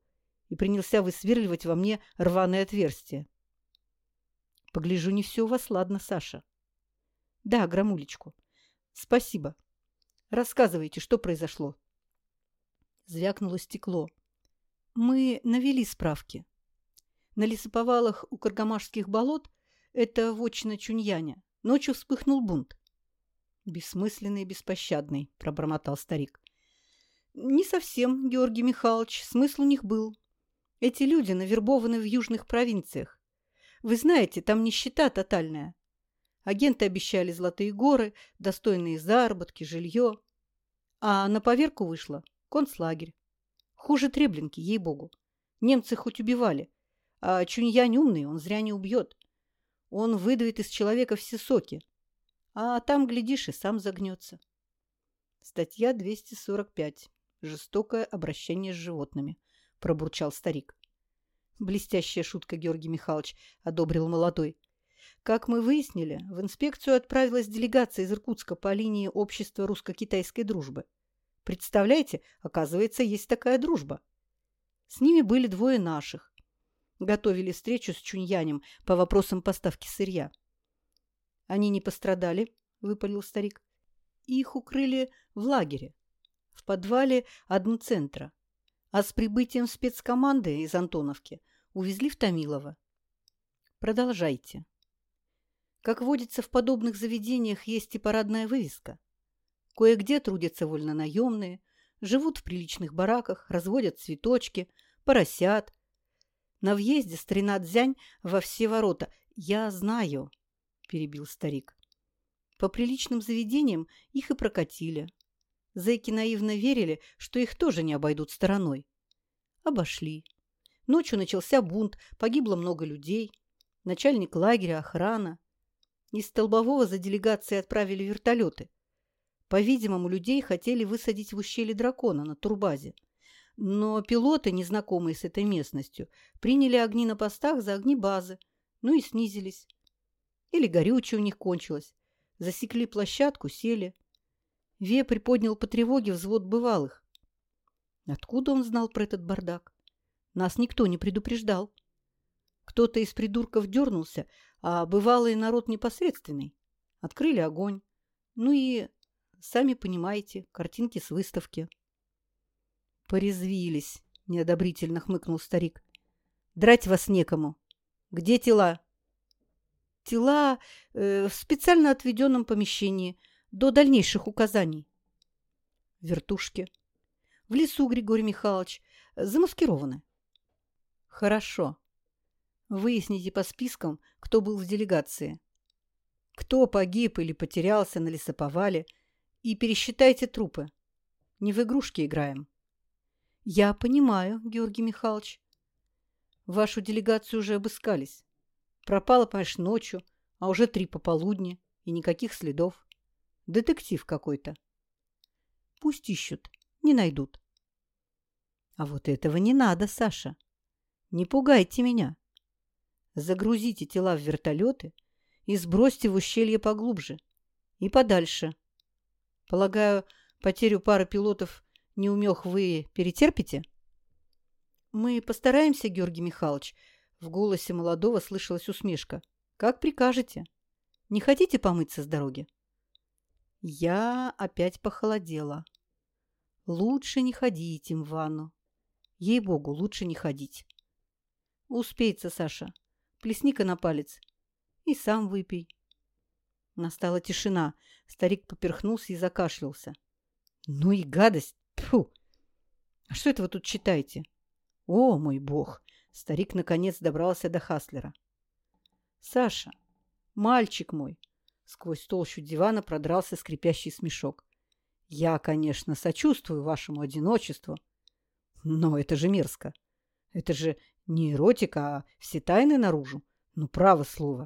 и принялся высверливать во мне рваное отверстие. Погляжу, не все у вас ладно, Саша. Да, громулечку. Спасибо. Рассказывайте, что произошло. Звякнуло стекло. Мы навели справки. На лесоповалах у Каргамашских болот, это вотчина Чуньяня, ночью вспыхнул бунт. Бессмысленный и беспощадный, пробормотал старик. Не совсем, Георгий Михайлович, смысл у них был. Эти люди навербованы в южных провинциях. Вы знаете, там нищета тотальная. Агенты обещали золотые горы, достойные заработки, жилье. А на поверку вышло концлагерь. Хуже Треблинки, ей-богу. Немцы хоть убивали, а Чуньянь умный, он зря не убьет. Он выдавит из человека все соки. А там, глядишь, и сам загнется. Статья 245. Жестокое обращение с животными. Пробурчал старик. Блестящая шутка, Георгий Михайлович, одобрил молодой. Как мы выяснили, в инспекцию отправилась делегация из Иркутска по линии общества русско-китайской дружбы. Представляете, оказывается, есть такая дружба. С ними были двое наших. Готовили встречу с Чуньянем по вопросам поставки сырья. Они не пострадали, выпалил старик. Их укрыли в лагере, в подвале центра, А с прибытием спецкоманды из Антоновки увезли в Томилово. Продолжайте. Как водится, в подобных заведениях есть и парадная вывеска. Кое-где трудятся вольнонаемные, живут в приличных бараках, разводят цветочки, поросят. На въезде старина Дзянь во все ворота. «Я знаю», – перебил старик. По приличным заведениям их и прокатили. Зэки наивно верили, что их тоже не обойдут стороной. Обошли. Ночью начался бунт, погибло много людей. Начальник лагеря, охрана. Из Столбового за делегацией отправили вертолеты. По-видимому, людей хотели высадить в ущелье дракона на турбазе. Но пилоты, незнакомые с этой местностью, приняли огни на постах за огни базы, ну и снизились. Или горючее у них кончилось. Засекли площадку, сели. Вепрь поднял по тревоге взвод бывалых. Откуда он знал про этот бардак? Нас никто не предупреждал. Кто-то из придурков дернулся, а бывалый народ непосредственный. Открыли огонь. Ну и, сами понимаете, картинки с выставки. Порезвились, неодобрительно хмыкнул старик. Драть вас некому. Где тела? Тела э, в специально отведенном помещении до дальнейших указаний. Вертушки. В лесу, Григорий Михайлович, замаскированы. Хорошо. Выясните по спискам, кто был в делегации. Кто погиб или потерялся на лесоповале. И пересчитайте трупы. Не в игрушки играем. Я понимаю, Георгий Михайлович. Вашу делегацию уже обыскались. Пропала, понимаешь, ночью, а уже три пополудни и никаких следов. Детектив какой-то. Пусть ищут, не найдут. А вот этого не надо, Саша. Не пугайте меня. Загрузите тела в вертолеты и сбросьте в ущелье поглубже и подальше. Полагаю, потерю пары пилотов неумех вы перетерпите? Мы постараемся, Георгий Михайлович. В голосе молодого слышалась усмешка. Как прикажете. Не хотите помыться с дороги? Я опять похолодела. Лучше не ходить им в ванну. Ей-богу, лучше не ходить. Успеется, Саша. Плесни-ка на палец. И сам выпей. Настала тишина. Старик поперхнулся и закашлялся. Ну и гадость! Фу! А что это вы тут читаете? О, мой бог! Старик наконец добрался до Хаслера. Саша, мальчик мой! Сквозь толщу дивана продрался скрипящий смешок. Я, конечно, сочувствую вашему одиночеству, но это же мерзко. Это же не эротика, а все тайны наружу. Ну, право слово.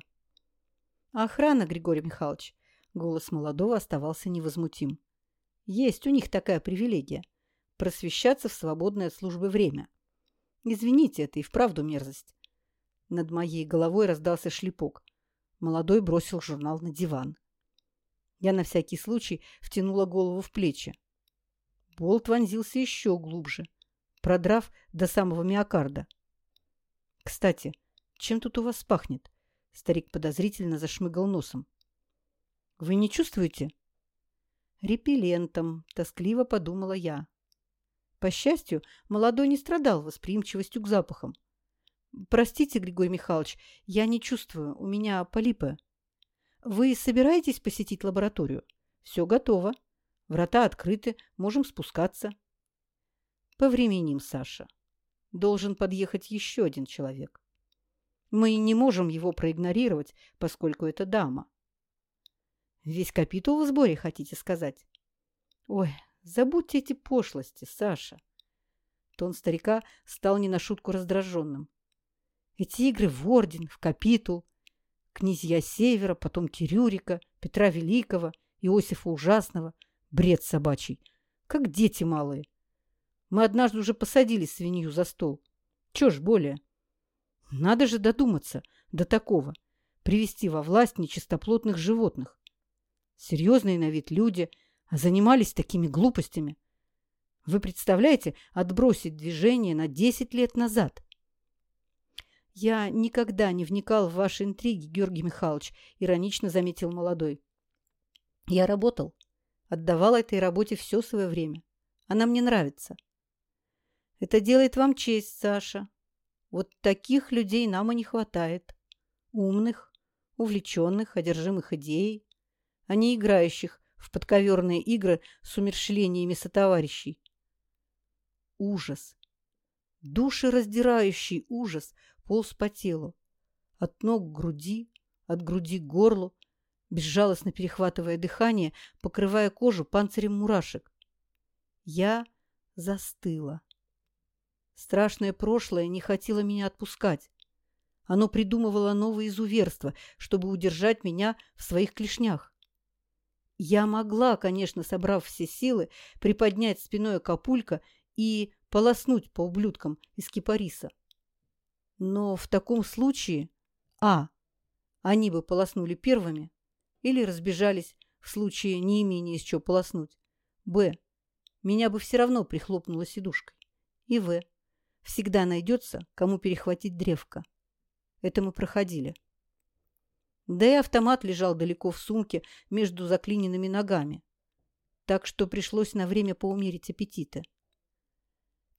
Охрана, Григорий Михайлович. Голос молодого оставался невозмутим. Есть у них такая привилегия – просвещаться в свободное от службы время. Извините, это и вправду мерзость. Над моей головой раздался шлепок. Молодой бросил журнал на диван. Я на всякий случай втянула голову в плечи. Болт вонзился еще глубже, продрав до самого миокарда. «Кстати, чем тут у вас пахнет?» Старик подозрительно зашмыгал носом. «Вы не чувствуете?» «Репеллентом», — тоскливо подумала я. По счастью, молодой не страдал восприимчивостью к запахам. «Простите, Григорий Михайлович, я не чувствую, у меня полипы». «Вы собираетесь посетить лабораторию?» «Все готово. Врата открыты, можем спускаться». «Повременим, Саша должен подъехать еще один человек. Мы не можем его проигнорировать, поскольку это дама. Весь капитул в сборе, хотите сказать? Ой, Забудьте эти пошлости, Саша. Тон старика стал не на шутку раздраженным. Эти игры в Орден, в Капитул, князья Севера, потом Кирюрика, Петра Великого, Иосифа Ужасного. Бред собачий. Как дети малые. Мы однажды уже посадили свинью за стол. Чё ж более? Надо же додуматься до такого. Привести во власть нечистоплотных животных. Серьезные на вид люди, а занимались такими глупостями. Вы представляете, отбросить движение на 10 лет назад? Я никогда не вникал в ваши интриги, Георгий Михайлович, иронично заметил молодой. Я работал, отдавал этой работе все свое время. Она мне нравится. Это делает вам честь, Саша. Вот таких людей нам и не хватает. Умных, увлеченных, одержимых идеей, а не играющих в подковерные игры с умершлениями сотоварищей. Ужас. Душераздирающий ужас полз по телу. От ног к груди, от груди к горлу, безжалостно перехватывая дыхание, покрывая кожу панцирем мурашек. Я застыла. Страшное прошлое не хотело меня отпускать. Оно придумывало новые изуверства, чтобы удержать меня в своих клешнях. Я могла, конечно, собрав все силы, приподнять спиной капулька и полоснуть по ублюдкам из кипариса. Но в таком случае А. Они бы полоснули первыми или разбежались в случае неимения из чего полоснуть. Б. Меня бы все равно прихлопнуло сидушкой. И В всегда найдется, кому перехватить древко. Это мы проходили. Да и автомат лежал далеко в сумке между заклиненными ногами. Так что пришлось на время поумерить аппетиты.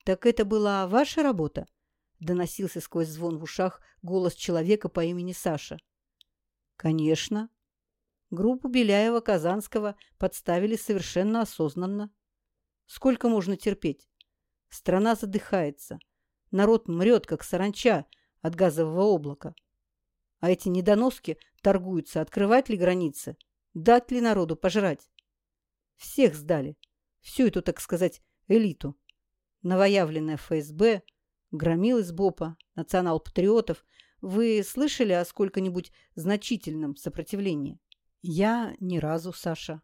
«Так это была ваша работа?» – доносился сквозь звон в ушах голос человека по имени Саша. «Конечно. Группу Беляева-Казанского подставили совершенно осознанно. Сколько можно терпеть? Страна задыхается. Народ мрет, как саранча от газового облака. А эти недоноски торгуются, открывать ли границы, дать ли народу пожрать. Всех сдали. Всю эту, так сказать, элиту. Новоявленная ФСБ, громил из БОПа, национал-патриотов. Вы слышали о сколько-нибудь значительном сопротивлении? Я ни разу, Саша.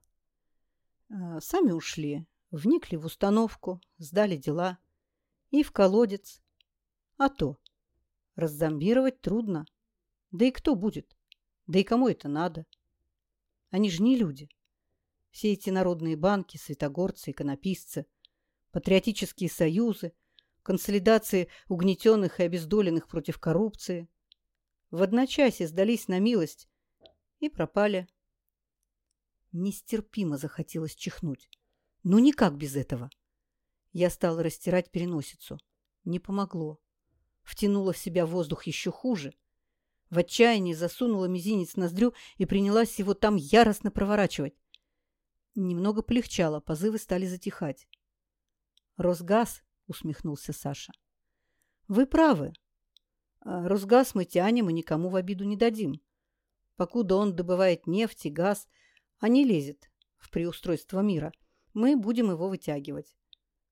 А, сами ушли, вникли в установку, сдали дела. И в колодец, а то. Раззомбировать трудно. Да и кто будет? Да и кому это надо? Они же не люди. Все эти народные банки, святогорцы, иконописцы, патриотические союзы, консолидации угнетенных и обездоленных против коррупции. В одночасье сдались на милость и пропали. Нестерпимо захотелось чихнуть. Ну, никак без этого. Я стала растирать переносицу. Не помогло втянула в себя воздух еще хуже. В отчаянии засунула мизинец в ноздрю и принялась его там яростно проворачивать. Немного полегчало, позывы стали затихать. «Росгаз», — усмехнулся Саша. «Вы правы. А Росгаз мы тянем и никому в обиду не дадим. Покуда он добывает нефть и газ, а не лезет в преустройство мира, мы будем его вытягивать.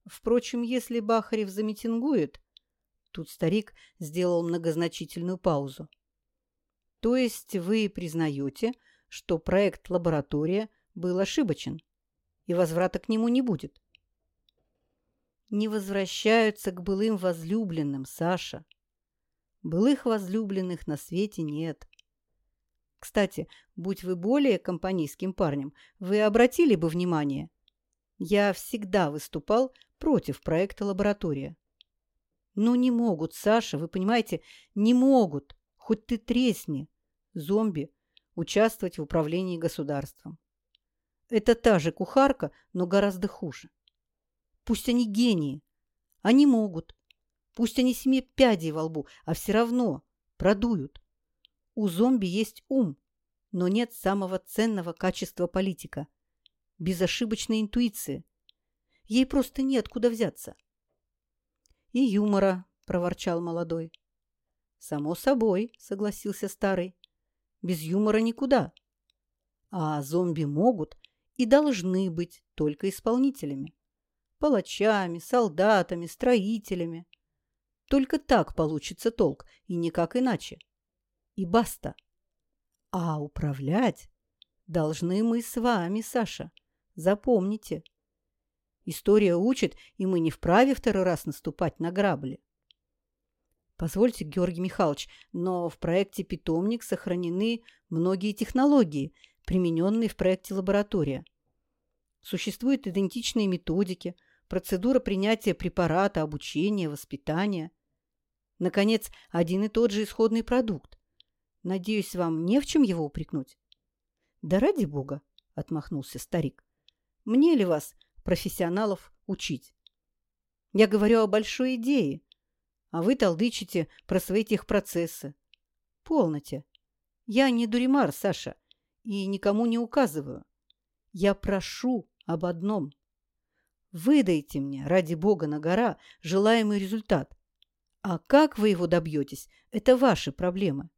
Впрочем, если Бахарев замитингует, Тут старик сделал многозначительную паузу. То есть вы признаете, что проект «Лаборатория» был ошибочен, и возврата к нему не будет? Не возвращаются к былым возлюбленным, Саша. Былых возлюбленных на свете нет. Кстати, будь вы более компанейским парнем, вы обратили бы внимание. Я всегда выступал против проекта «Лаборатория». Ну не могут, Саша, вы понимаете, не могут, хоть ты тресни, зомби, участвовать в управлении государством. Это та же кухарка, но гораздо хуже. Пусть они гении, они могут. Пусть они семи пядей во лбу, а все равно продуют. У зомби есть ум, но нет самого ценного качества политика – безошибочной интуиции. Ей просто нет куда взяться. «И юмора», – проворчал молодой. «Само собой», – согласился старый. «Без юмора никуда. А зомби могут и должны быть только исполнителями. Палачами, солдатами, строителями. Только так получится толк, и никак иначе. И баста. А управлять должны мы с вами, Саша. Запомните. История учит, и мы не вправе второй раз наступать на грабли. Позвольте, Георгий Михайлович, но в проекте «Питомник» сохранены многие технологии, примененные в проекте «Лаборатория». Существуют идентичные методики, процедура принятия препарата, обучения, воспитания. Наконец, один и тот же исходный продукт. Надеюсь, вам не в чем его упрекнуть? – Да ради бога, – отмахнулся старик. – Мне ли вас, профессионалов, учить? Я говорю о большой идее, а вы толдычите про свои техпроцессы. Полноте. Я не дуримар, Саша, и никому не указываю. Я прошу об одном. Выдайте мне, ради бога на гора, желаемый результат. А как вы его добьетесь, это ваши проблемы.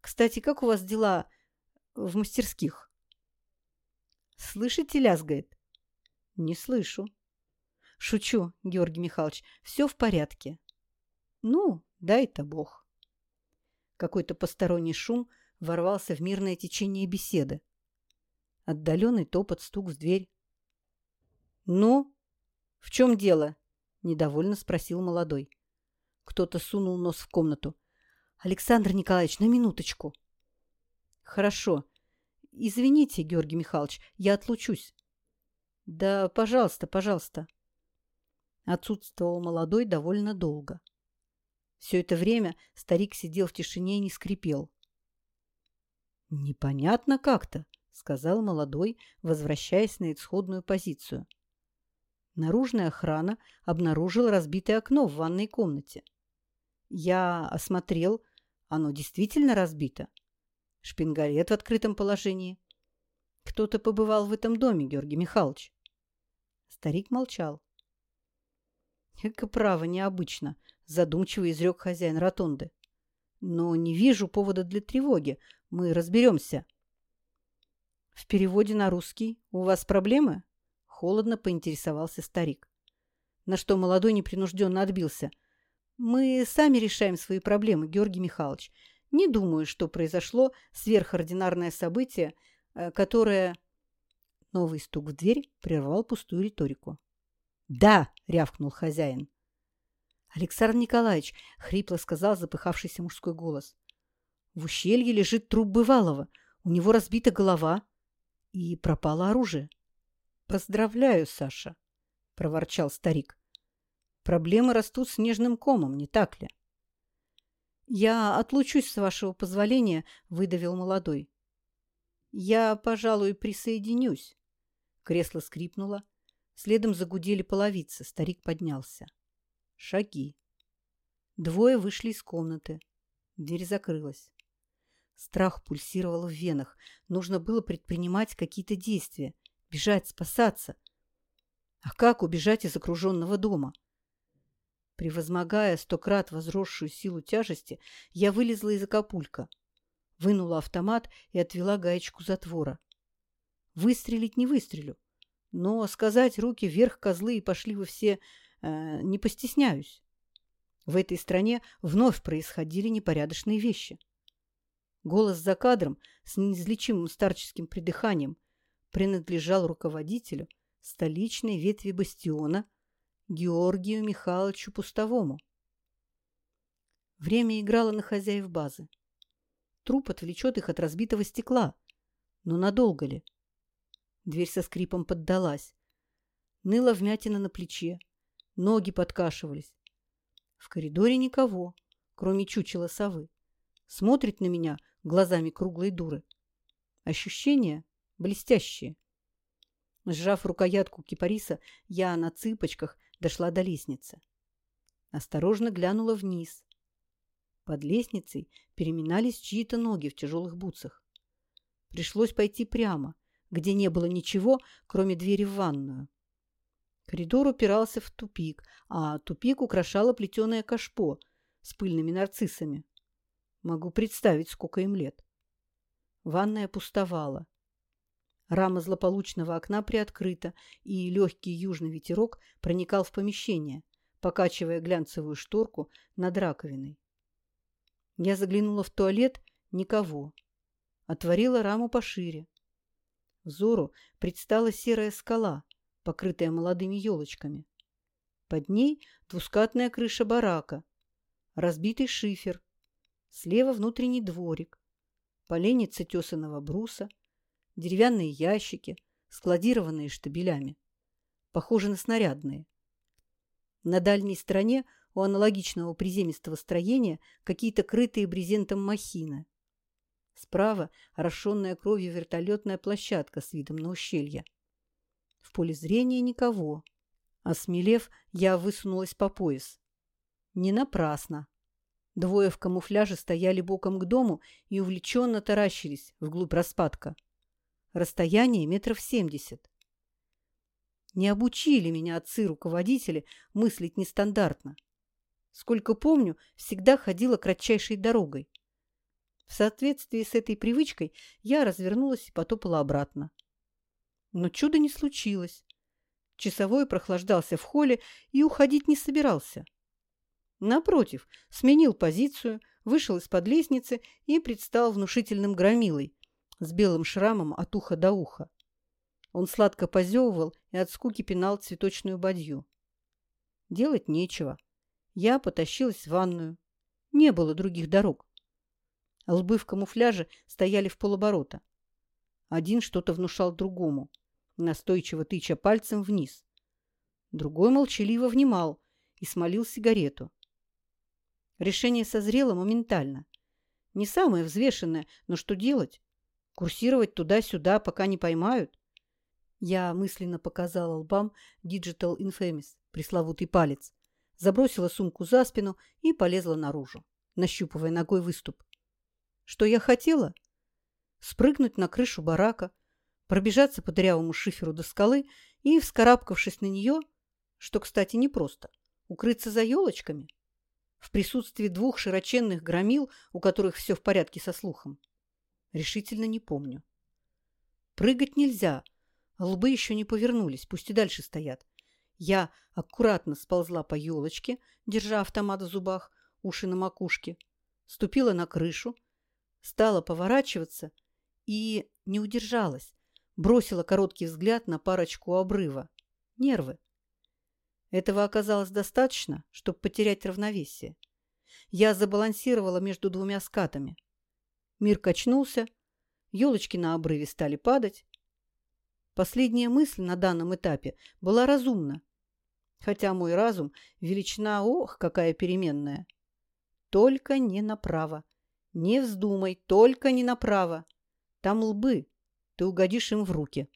Кстати, как у вас дела в мастерских? Слышите, лязгает? Не слышу. Шучу, Георгий Михайлович, все в порядке. Ну, дай-то бог. Какой-то посторонний шум ворвался в мирное течение беседы. Отдаленный топот, стук в дверь. «Ну, в чем дело?» – недовольно спросил молодой. Кто-то сунул нос в комнату. «Александр Николаевич, на минуточку». «Хорошо. Извините, Георгий Михайлович, я отлучусь». «Да, пожалуйста, пожалуйста». Отсутствовал молодой довольно долго. Все это время старик сидел в тишине и не скрипел. «Непонятно как-то», — сказал молодой, возвращаясь на исходную позицию. Наружная охрана обнаружила разбитое окно в ванной комнате. Я осмотрел, оно действительно разбито. Шпингалет в открытом положении. Кто-то побывал в этом доме, Георгий Михайлович. Старик молчал. Эко право необычно, задумчиво изрек хозяин ротонды. Но не вижу повода для тревоги. Мы разберемся. В переводе на русский у вас проблемы? Холодно поинтересовался старик. На что молодой непринужденно отбился. Мы сами решаем свои проблемы, Георгий Михайлович. Не думаю, что произошло сверхординарное событие, э, которое... Новый стук в дверь прервал пустую риторику. «Да!» — рявкнул хозяин. «Александр Николаевич!» — хрипло сказал запыхавшийся мужской голос. «В ущелье лежит труп бывалого. У него разбита голова и пропало оружие». «Поздравляю, Саша!» — проворчал старик. «Проблемы растут снежным комом, не так ли?» «Я отлучусь, с вашего позволения», — выдавил молодой. «Я, пожалуй, присоединюсь». Кресло скрипнуло. Следом загудели половицы. Старик поднялся. Шаги. Двое вышли из комнаты. Дверь закрылась. Страх пульсировал в венах. Нужно было предпринимать какие-то действия. Бежать, спасаться. А как убежать из окруженного дома? Превозмогая сто крат возросшую силу тяжести, я вылезла из акапулька, вынула автомат и отвела гаечку затвора. Выстрелить не выстрелю, но сказать руки вверх козлы и пошли вы все э, не постесняюсь. В этой стране вновь происходили непорядочные вещи. Голос за кадром с неизлечимым старческим придыханием принадлежал руководителю столичной ветви бастиона Георгию Михайловичу Пустовому. Время играло на хозяев базы. Труп отвлечет их от разбитого стекла. Но надолго ли? Дверь со скрипом поддалась. Ныла вмятина на плече. Ноги подкашивались. В коридоре никого, кроме чучела совы. Смотрит на меня глазами круглой дуры. Ощущения блестящие. Сжав рукоятку кипариса, я на цыпочках дошла до лестницы. Осторожно глянула вниз. Под лестницей переминались чьи-то ноги в тяжелых бутсах. Пришлось пойти прямо, где не было ничего, кроме двери в ванную. Коридор упирался в тупик, а тупик украшало плетеное кашпо с пыльными нарциссами. Могу представить, сколько им лет. Ванная пустовала. Рама злополучного окна приоткрыта, и легкий южный ветерок проникал в помещение, покачивая глянцевую шторку над раковиной. Я заглянула в туалет – никого. Отворила раму пошире. Взору предстала серая скала, покрытая молодыми елочками. Под ней двускатная крыша барака, разбитый шифер, слева внутренний дворик, поленница тесаного бруса, деревянные ящики, складированные штабелями. Похожи на снарядные. На дальней стороне у аналогичного приземистого строения какие-то крытые брезентом махины. Справа орошенная кровью вертолетная площадка с видом на ущелье. В поле зрения никого. Осмелев, я высунулась по пояс. Не напрасно. Двое в камуфляже стояли боком к дому и увлеченно таращились вглубь распадка. Расстояние метров семьдесят. Не обучили меня отцы-руководители мыслить нестандартно. Сколько помню, всегда ходила кратчайшей дорогой. В соответствии с этой привычкой я развернулась и потопала обратно. Но чуда не случилось. Часовой прохлаждался в холле и уходить не собирался. Напротив, сменил позицию, вышел из-под лестницы и предстал внушительным громилой с белым шрамом от уха до уха. Он сладко позевывал и от скуки пинал цветочную бадью. Делать нечего. Я потащилась в ванную. Не было других дорог. Лбы в камуфляже стояли в полоборота. Один что-то внушал другому, настойчиво тыча пальцем вниз. Другой молчаливо внимал и смолил сигарету. Решение созрело моментально. Не самое взвешенное, но что делать? Курсировать туда-сюда, пока не поймают? Я мысленно показала лбам Digital Infamous, пресловутый палец, забросила сумку за спину и полезла наружу, нащупывая ногой выступ. Что я хотела? Спрыгнуть на крышу барака, пробежаться по дырявому шиферу до скалы и, вскарабкавшись на нее, что, кстати, непросто, укрыться за елочками, в присутствии двух широченных громил, у которых все в порядке со слухом. Решительно не помню. Прыгать нельзя – Лбы еще не повернулись, пусть и дальше стоят. Я аккуратно сползла по елочке, держа автомат в зубах, уши на макушке, ступила на крышу, стала поворачиваться и не удержалась. Бросила короткий взгляд на парочку обрыва. Нервы. Этого оказалось достаточно, чтобы потерять равновесие. Я забалансировала между двумя скатами. Мир качнулся, елочки на обрыве стали падать, Последняя мысль на данном этапе была разумна. Хотя мой разум – величина, ох, какая переменная. Только не направо. Не вздумай, только не направо. Там лбы, ты угодишь им в руки.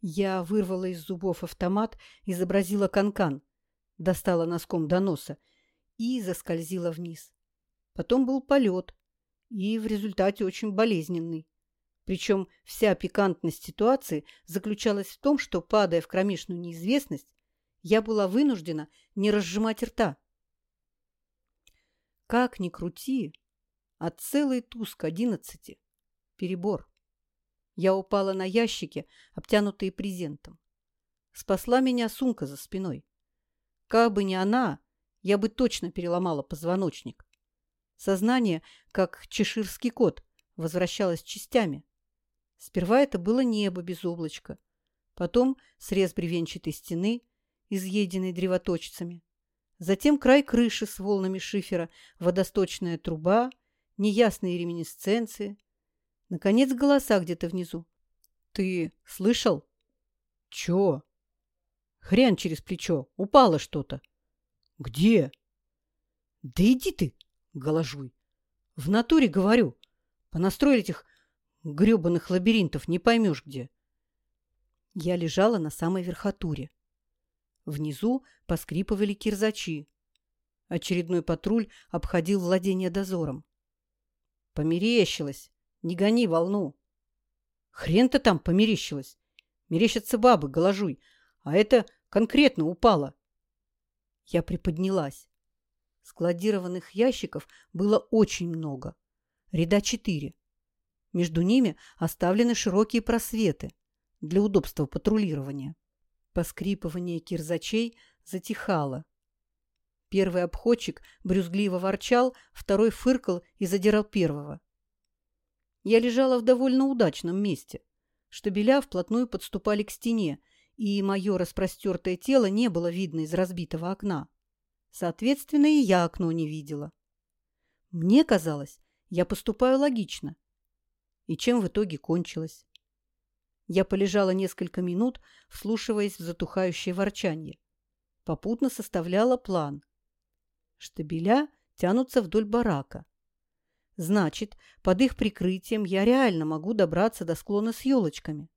Я вырвала из зубов автомат, изобразила канкан, -кан, достала носком до носа и заскользила вниз. Потом был полет, и в результате очень болезненный. Причем вся пикантность ситуации заключалась в том, что, падая в кромешную неизвестность, я была вынуждена не разжимать рта. Как ни крути, от целой туз к одиннадцати – перебор. Я упала на ящики, обтянутые презентом. Спасла меня сумка за спиной. Как бы не она, я бы точно переломала позвоночник. Сознание, как чеширский кот, возвращалось частями. Сперва это было небо без облачка, потом срез бревенчатой стены, изъеденной древоточцами, затем край крыши с волнами шифера, водосточная труба, неясные реминисценции, наконец голоса где-то внизу. «Ты слышал?» «Чё?» «Хрен через плечо. Упало что-то». «Где?» «Да иди ты, голожуй. В натуре говорю. Понастроили этих грёбаных лабиринтов не поймешь где. Я лежала на самой верхотуре. Внизу поскрипывали кирзачи. Очередной патруль обходил владение дозором. Померещилась. Не гони волну. Хрен-то там померещилась. Мерещатся бабы, голожуй. А это конкретно упало. Я приподнялась. Складированных ящиков было очень много. Ряда четыре. Между ними оставлены широкие просветы для удобства патрулирования. Поскрипывание кирзачей затихало. Первый обходчик брюзгливо ворчал, второй фыркал и задирал первого. Я лежала в довольно удачном месте. Штабеля вплотную подступали к стене, и мое распростертое тело не было видно из разбитого окна. Соответственно, и я окно не видела. Мне казалось, я поступаю логично. И чем в итоге кончилось? Я полежала несколько минут, вслушиваясь в затухающее ворчанье. Попутно составляла план. Штабеля тянутся вдоль барака. Значит, под их прикрытием я реально могу добраться до склона с елочками.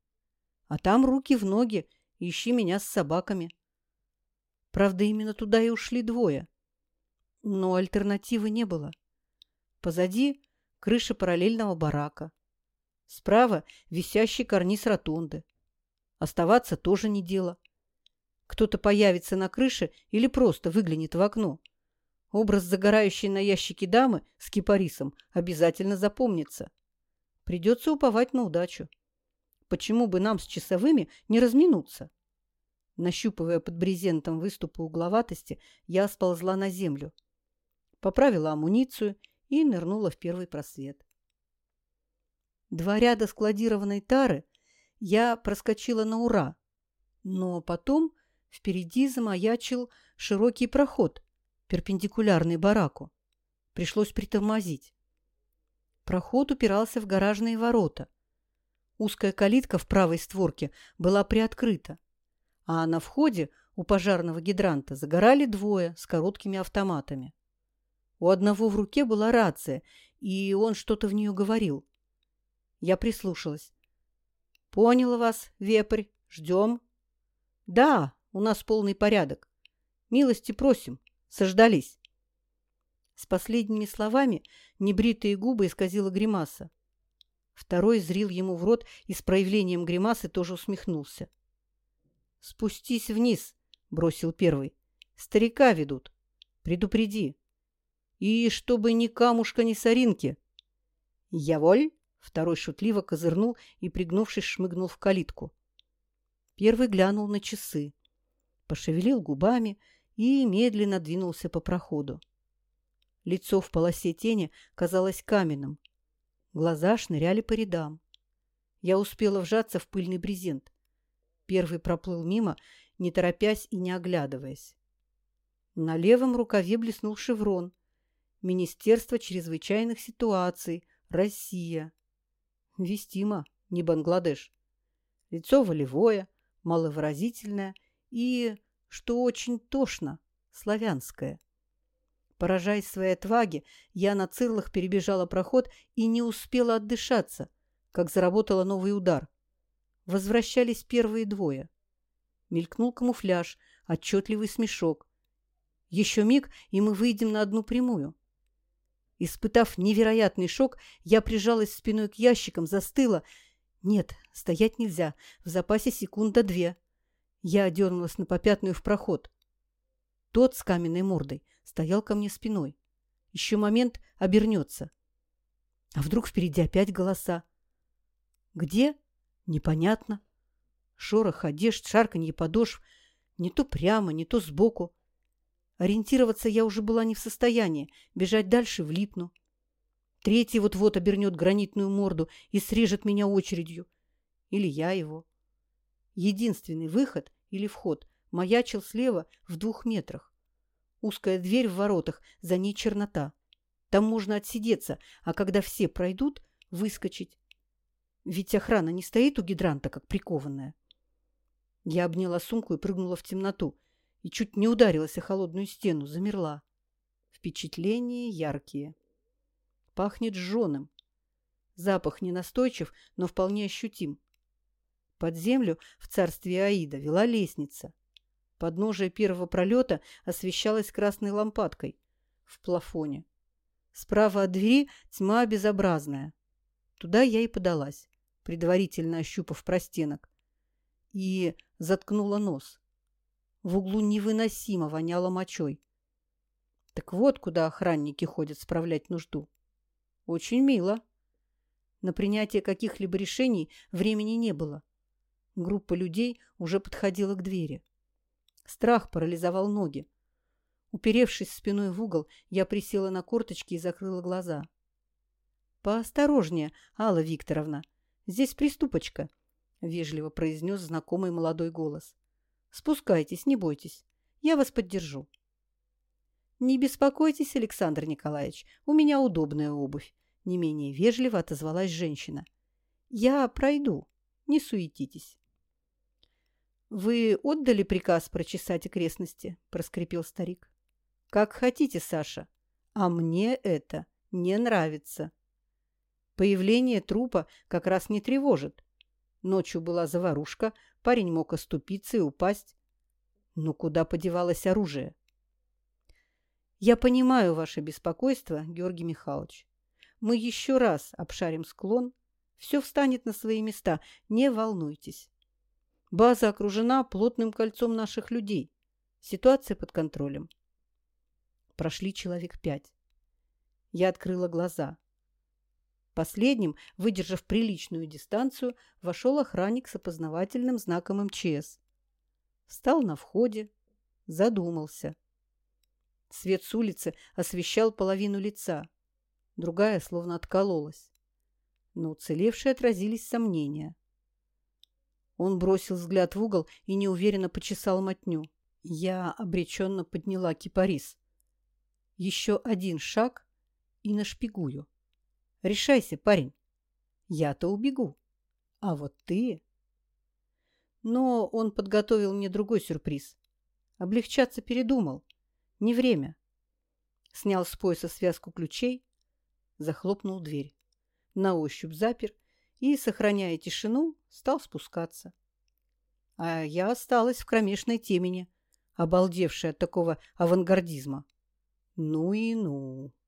А там руки в ноги, ищи меня с собаками. Правда, именно туда и ушли двое. Но альтернативы не было. Позади крыша параллельного барака. Справа висящий карниз ротонды. Оставаться тоже не дело. Кто-то появится на крыше или просто выглянет в окно. Образ загорающей на ящике дамы с кипарисом обязательно запомнится. Придется уповать на удачу. Почему бы нам с часовыми не разминуться? Нащупывая под брезентом выступы угловатости, я сползла на землю. Поправила амуницию и нырнула в первый просвет. Два ряда складированной тары я проскочила на ура, но потом впереди замаячил широкий проход, перпендикулярный бараку. Пришлось притормозить. Проход упирался в гаражные ворота. Узкая калитка в правой створке была приоткрыта, а на входе у пожарного гидранта загорали двое с короткими автоматами. У одного в руке была рация, и он что-то в нее говорил. Я прислушалась. «Поняла вас, вепрь. Ждем». «Да, у нас полный порядок. Милости просим. Сождались». С последними словами небритые губы исказила гримаса. Второй зрил ему в рот и с проявлением гримасы тоже усмехнулся. «Спустись вниз», — бросил первый. «Старика ведут. Предупреди. И чтобы ни камушка, ни соринки». «Я воль?» — второй шутливо козырнул и, пригнувшись, шмыгнул в калитку. Первый глянул на часы, пошевелил губами и медленно двинулся по проходу. Лицо в полосе тени казалось каменным. Глаза шныряли по рядам. Я успела вжаться в пыльный брезент. Первый проплыл мимо, не торопясь и не оглядываясь. На левом рукаве блеснул шеврон. Министерство чрезвычайных ситуаций. Россия. Вестимо, не Бангладеш. Лицо волевое, маловыразительное и, что очень тошно, славянское. Поражаясь своей отваге, я на цирлах перебежала проход и не успела отдышаться, как заработала новый удар. Возвращались первые двое. Мелькнул камуфляж, отчетливый смешок. Еще миг, и мы выйдем на одну прямую. Испытав невероятный шок, я прижалась спиной к ящикам, застыла. Нет, стоять нельзя, в запасе секунда две. Я дернулась на попятную в проход. Тот с каменной мордой стоял ко мне спиной. Еще момент обернется. А вдруг впереди опять голоса? Где? Непонятно. Шорох одежд, шарканье подошв. Не то прямо, не то сбоку. Ориентироваться я уже была не в состоянии. Бежать дальше влипну. Третий вот-вот обернет гранитную морду и срежет меня очередью. Или я его. Единственный выход или вход маячил слева в двух метрах. Узкая дверь в воротах, за ней чернота. Там можно отсидеться, а когда все пройдут, выскочить. Ведь охрана не стоит у гидранта, как прикованная. Я обняла сумку и прыгнула в темноту. И чуть не ударилась о холодную стену, замерла. Впечатления яркие. Пахнет жженым. Запах ненастойчив, но вполне ощутим. Под землю в царстве Аида вела лестница. Подножие первого пролета освещалось красной лампадкой в плафоне. Справа от двери тьма безобразная. Туда я и подалась предварительно ощупав простенок, и заткнула нос. В углу невыносимо воняло мочой. Так вот, куда охранники ходят справлять нужду. Очень мило. На принятие каких-либо решений времени не было. Группа людей уже подходила к двери. Страх парализовал ноги. Уперевшись спиной в угол, я присела на корточки и закрыла глаза. «Поосторожнее, Алла Викторовна. Здесь приступочка», — вежливо произнес знакомый молодой голос. «Спускайтесь, не бойтесь. Я вас поддержу». «Не беспокойтесь, Александр Николаевич, у меня удобная обувь», — не менее вежливо отозвалась женщина. «Я пройду, не суетитесь». «Вы отдали приказ прочесать окрестности?» – проскрипел старик. «Как хотите, Саша. А мне это не нравится». Появление трупа как раз не тревожит. Ночью была заварушка, парень мог оступиться и упасть. Но куда подевалось оружие? Я понимаю ваше беспокойство, Георгий Михайлович. Мы еще раз обшарим склон. Все встанет на свои места. Не волнуйтесь. База окружена плотным кольцом наших людей. Ситуация под контролем. Прошли человек пять. Я открыла глаза. Последним, выдержав приличную дистанцию, вошел охранник с опознавательным знаком МЧС. Встал на входе, задумался. Свет с улицы освещал половину лица, другая словно откололась. Но уцелевшие отразились сомнения. Он бросил взгляд в угол и неуверенно почесал мотню. Я обреченно подняла кипарис. Еще один шаг и нашпигую. Решайся, парень. Я-то убегу. А вот ты... Но он подготовил мне другой сюрприз. Облегчаться передумал. Не время. Снял с пояса связку ключей, захлопнул дверь. На ощупь запер и, сохраняя тишину, стал спускаться. А я осталась в кромешной темени, обалдевшая от такого авангардизма. Ну и ну.